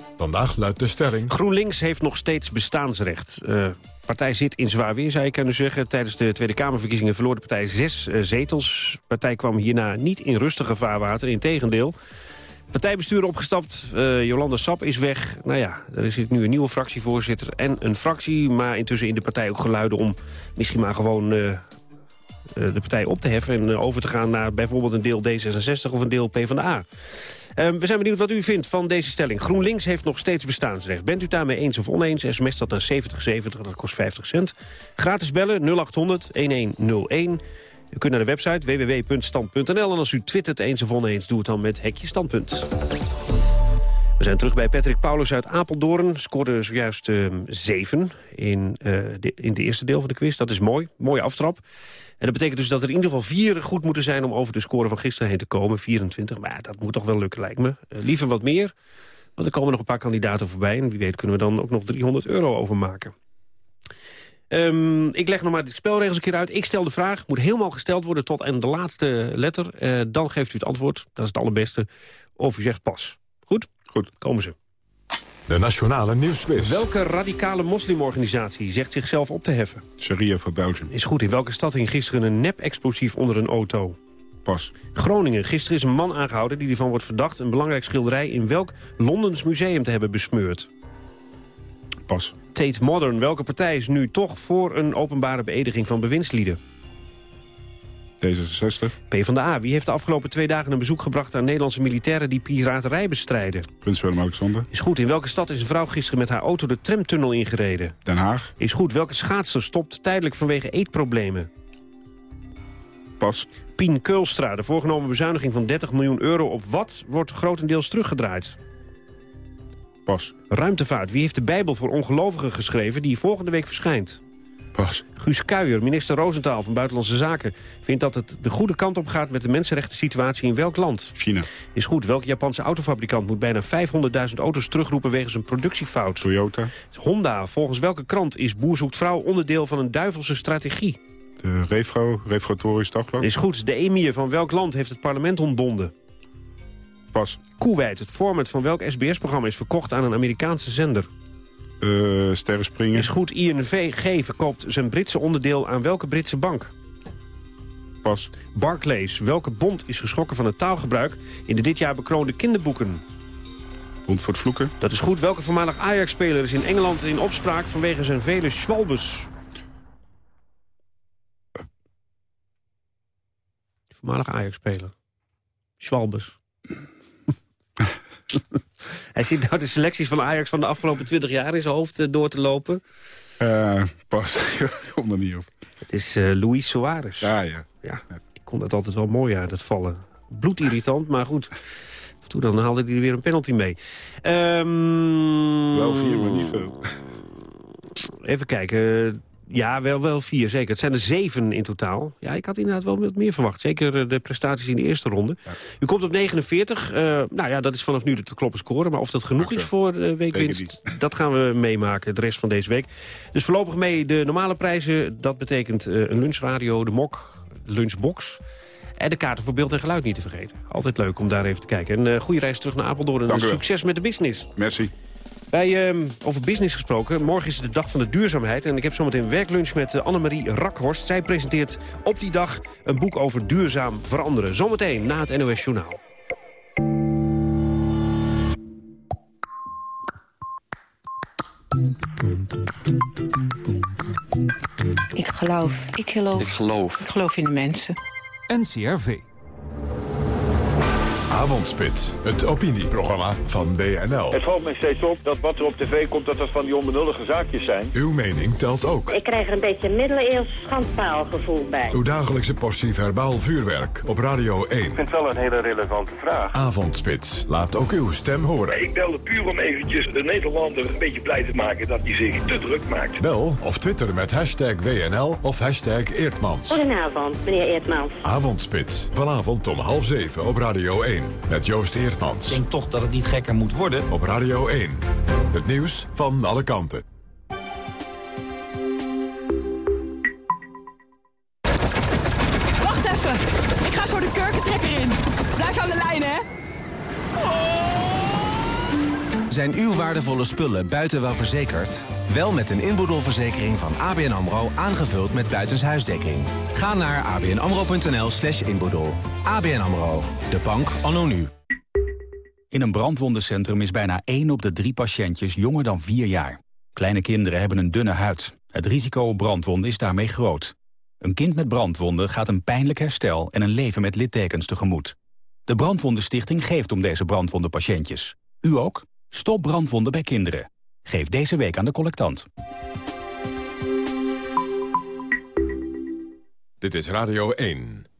Vandaag luidt de stelling... GroenLinks heeft nog steeds bestaansrecht. Eh, partij zit in zwaar weer, zou je kunnen zeggen. Tijdens de Tweede Kamerverkiezingen verloor de partij zes eh, zetels. De partij kwam hierna niet in rustige vaarwater, integendeel. Partijbestuur opgestapt, eh, Jolanda Sap is weg. Nou ja, er zit nu een nieuwe fractievoorzitter en een fractie... maar intussen in de partij ook geluiden om misschien maar gewoon... de partij op te heffen en over te gaan naar bijvoorbeeld een deel D66 of een deel PvdA. Ehm we zijn benieuwd wat u vindt van deze stelling. GroenLinks heeft nog steeds bestaansrecht. Bent u daarmee eens of oneens? SMS dat naar 7070, dat kost 50 cent. Gratis bellen 0800 1101. U kunt naar de website www.stand.nl. En als u twittert eens of oneens, doe het dan met hekje standpunt. We zijn terug bij Patrick Paulus uit Apeldoorn. Scoorde zojuist ehm, zeven in, de, in de eerste deel van de quiz. Dat is mooi. Mooie aftrap. En dat betekent dus dat er in ieder geval vier goed moeten zijn... om over de score van gisteren heen te komen. 24, maar dat moet toch wel lukken, lijkt me. Eh, liever wat meer, want er komen nog een paar kandidaten voorbij. En wie weet kunnen we dan ook nog 300 euro overmaken. Ehm, ik leg nog maar de spelregels een keer uit. Ik stel de vraag, moet helemaal gesteld worden tot aan de laatste letter. Eh, dan geeft u het antwoord, dat is het allerbeste. Of u zegt pas. Goed? Goed. Komen ze. De Nationale Nieuwsquiz. Welke radicale moslimorganisatie zegt zichzelf op te heffen? Sharia voor Belgium. Is goed. In welke stad hing gisteren een nep-explosief onder een auto? Pas. Groningen. Gisteren is een man aangehouden die ervan wordt verdacht... een belangrijk schilderij in welk Londens museum te hebben besmeurd? Pas. Tate Modern. Welke partij is nu toch voor een openbare beëdiging van bewindslieden? D66. PvdA. Wie heeft de afgelopen twee dagen een bezoek gebracht aan Nederlandse militairen die piraterij bestrijden? Prins Willem-Alexander. Is goed. In welke stad is een vrouw gisteren met haar auto de tramtunnel ingereden? Den Haag. Is goed. Welke schaatser stopt tijdelijk vanwege eetproblemen? Pas. Pien Keulstra. De voorgenomen bezuiniging van 30 miljoen euro op wat wordt grotendeels teruggedraaid? Pas. Ruimtevaart. Wie heeft de Bijbel voor ongelovigen geschreven die volgende week verschijnt? Pas. Guus Kuijer, minister Roosentaal van Buitenlandse Zaken... vindt dat het de goede kant op gaat met de mensenrechten situatie in welk land? China. Is goed. Welke Japanse autofabrikant moet bijna 500.000 auto's terugroepen wegens een productiefout? Toyota. Honda. Volgens welke krant is Boer zoekt vrouw onderdeel van een duivelse strategie? De Refro, Reformatorisch Dagblad. Is goed. De emir van welk land heeft het parlement ontbonden? Pas. Kuwait. Het format van welk SBS-programma is verkocht aan een Amerikaanse zender? Uh, Sterren springen. Is goed. ING verkoopt zijn Britse onderdeel aan welke Britse bank? Pas. Barclays. Welke bond is geschrokken van het taalgebruik in de dit jaar bekroonde kinderboeken? Bond voor het vloeken. Dat is goed. Welke voormalig Ajax-speler is in Engeland in opspraak vanwege zijn vele schwalbes? Voormalig Ajax-speler. Schwalbes. *laughs* Hij ziet nou de selecties van Ajax van de afgelopen 20 jaar in zijn hoofd uh, door te lopen. Uh, pas, *laughs* ik kom er niet op. Het is uh, Luis Suarez. Ja, ja, ja. Ik kon dat altijd wel mooi uit, het vallen. Bloedirritant, maar goed. Af en toe dan haalde hij er weer een penalty mee. Um, wel vier, maar niet veel. Even kijken. Ja, wel, wel vier, zeker. Het zijn er zeven in totaal. Ja, ik had inderdaad wel wat meer verwacht. Zeker de prestaties in de eerste ronde. Ja. U komt op 49. Uh, nou ja, dat is vanaf nu de te kloppen score. Maar of dat genoeg Ach, is voor de weekwinst, *laughs* dat gaan we meemaken de rest van deze week. Dus voorlopig mee de normale prijzen. Dat betekent uh, een lunchradio, de mok, lunchbox... En de kaarten voor beeld en geluid niet te vergeten. Altijd leuk om daar even te kijken. En uh, goede reis terug naar Apeldoorn. En succes met de business. Merci. Bij, uh, over business gesproken, morgen is het de dag van de duurzaamheid... en ik heb zometeen werklunch met uh, Annemarie Rakhorst. Zij presenteert op die dag een boek over duurzaam veranderen. Zometeen na het NOS Journaal. Ik geloof. Ik geloof. Ik geloof. Ik geloof in de mensen. NCRV. Avondspits, het opinieprogramma van WNL. Het valt mij steeds op dat wat er op tv komt, dat dat van die onbenullige zaakjes zijn. Uw mening telt ook. Ik krijg er een beetje een middeleeuws schandpaalgevoel bij. Uw dagelijkse portie verbaal vuurwerk op Radio 1. Ik vind het wel een hele relevante vraag. Avondspits, laat ook uw stem horen. Ik belde puur om eventjes de Nederlander een beetje blij te maken dat hij zich te druk maakt. Bel of twitter met hashtag WNL of hashtag Eertmans. Goedenavond, meneer Eertmans. Avondspits, vanavond om half zeven op Radio 1. Met Joost Eertmans. Ik denk toch dat het niet gekker moet worden. Op Radio 1. Het nieuws van alle kanten. Zijn uw waardevolle spullen buiten wel verzekerd? Wel met een inboedelverzekering van ABN AMRO aangevuld met buitenshuisdekking. Ga naar abnamro.nl slash inboedel. ABN AMRO, de bank anno nu. In een brandwondencentrum is bijna 1 op de drie patiëntjes jonger dan 4 jaar. Kleine kinderen hebben een dunne huid. Het risico op brandwonden is daarmee groot. Een kind met brandwonden gaat een pijnlijk herstel en een leven met littekens tegemoet. De Brandwondenstichting geeft om deze brandwondenpatiëntjes. U ook? Stop brandwonden bij kinderen. Geef deze week aan de collectant. Dit is Radio 1.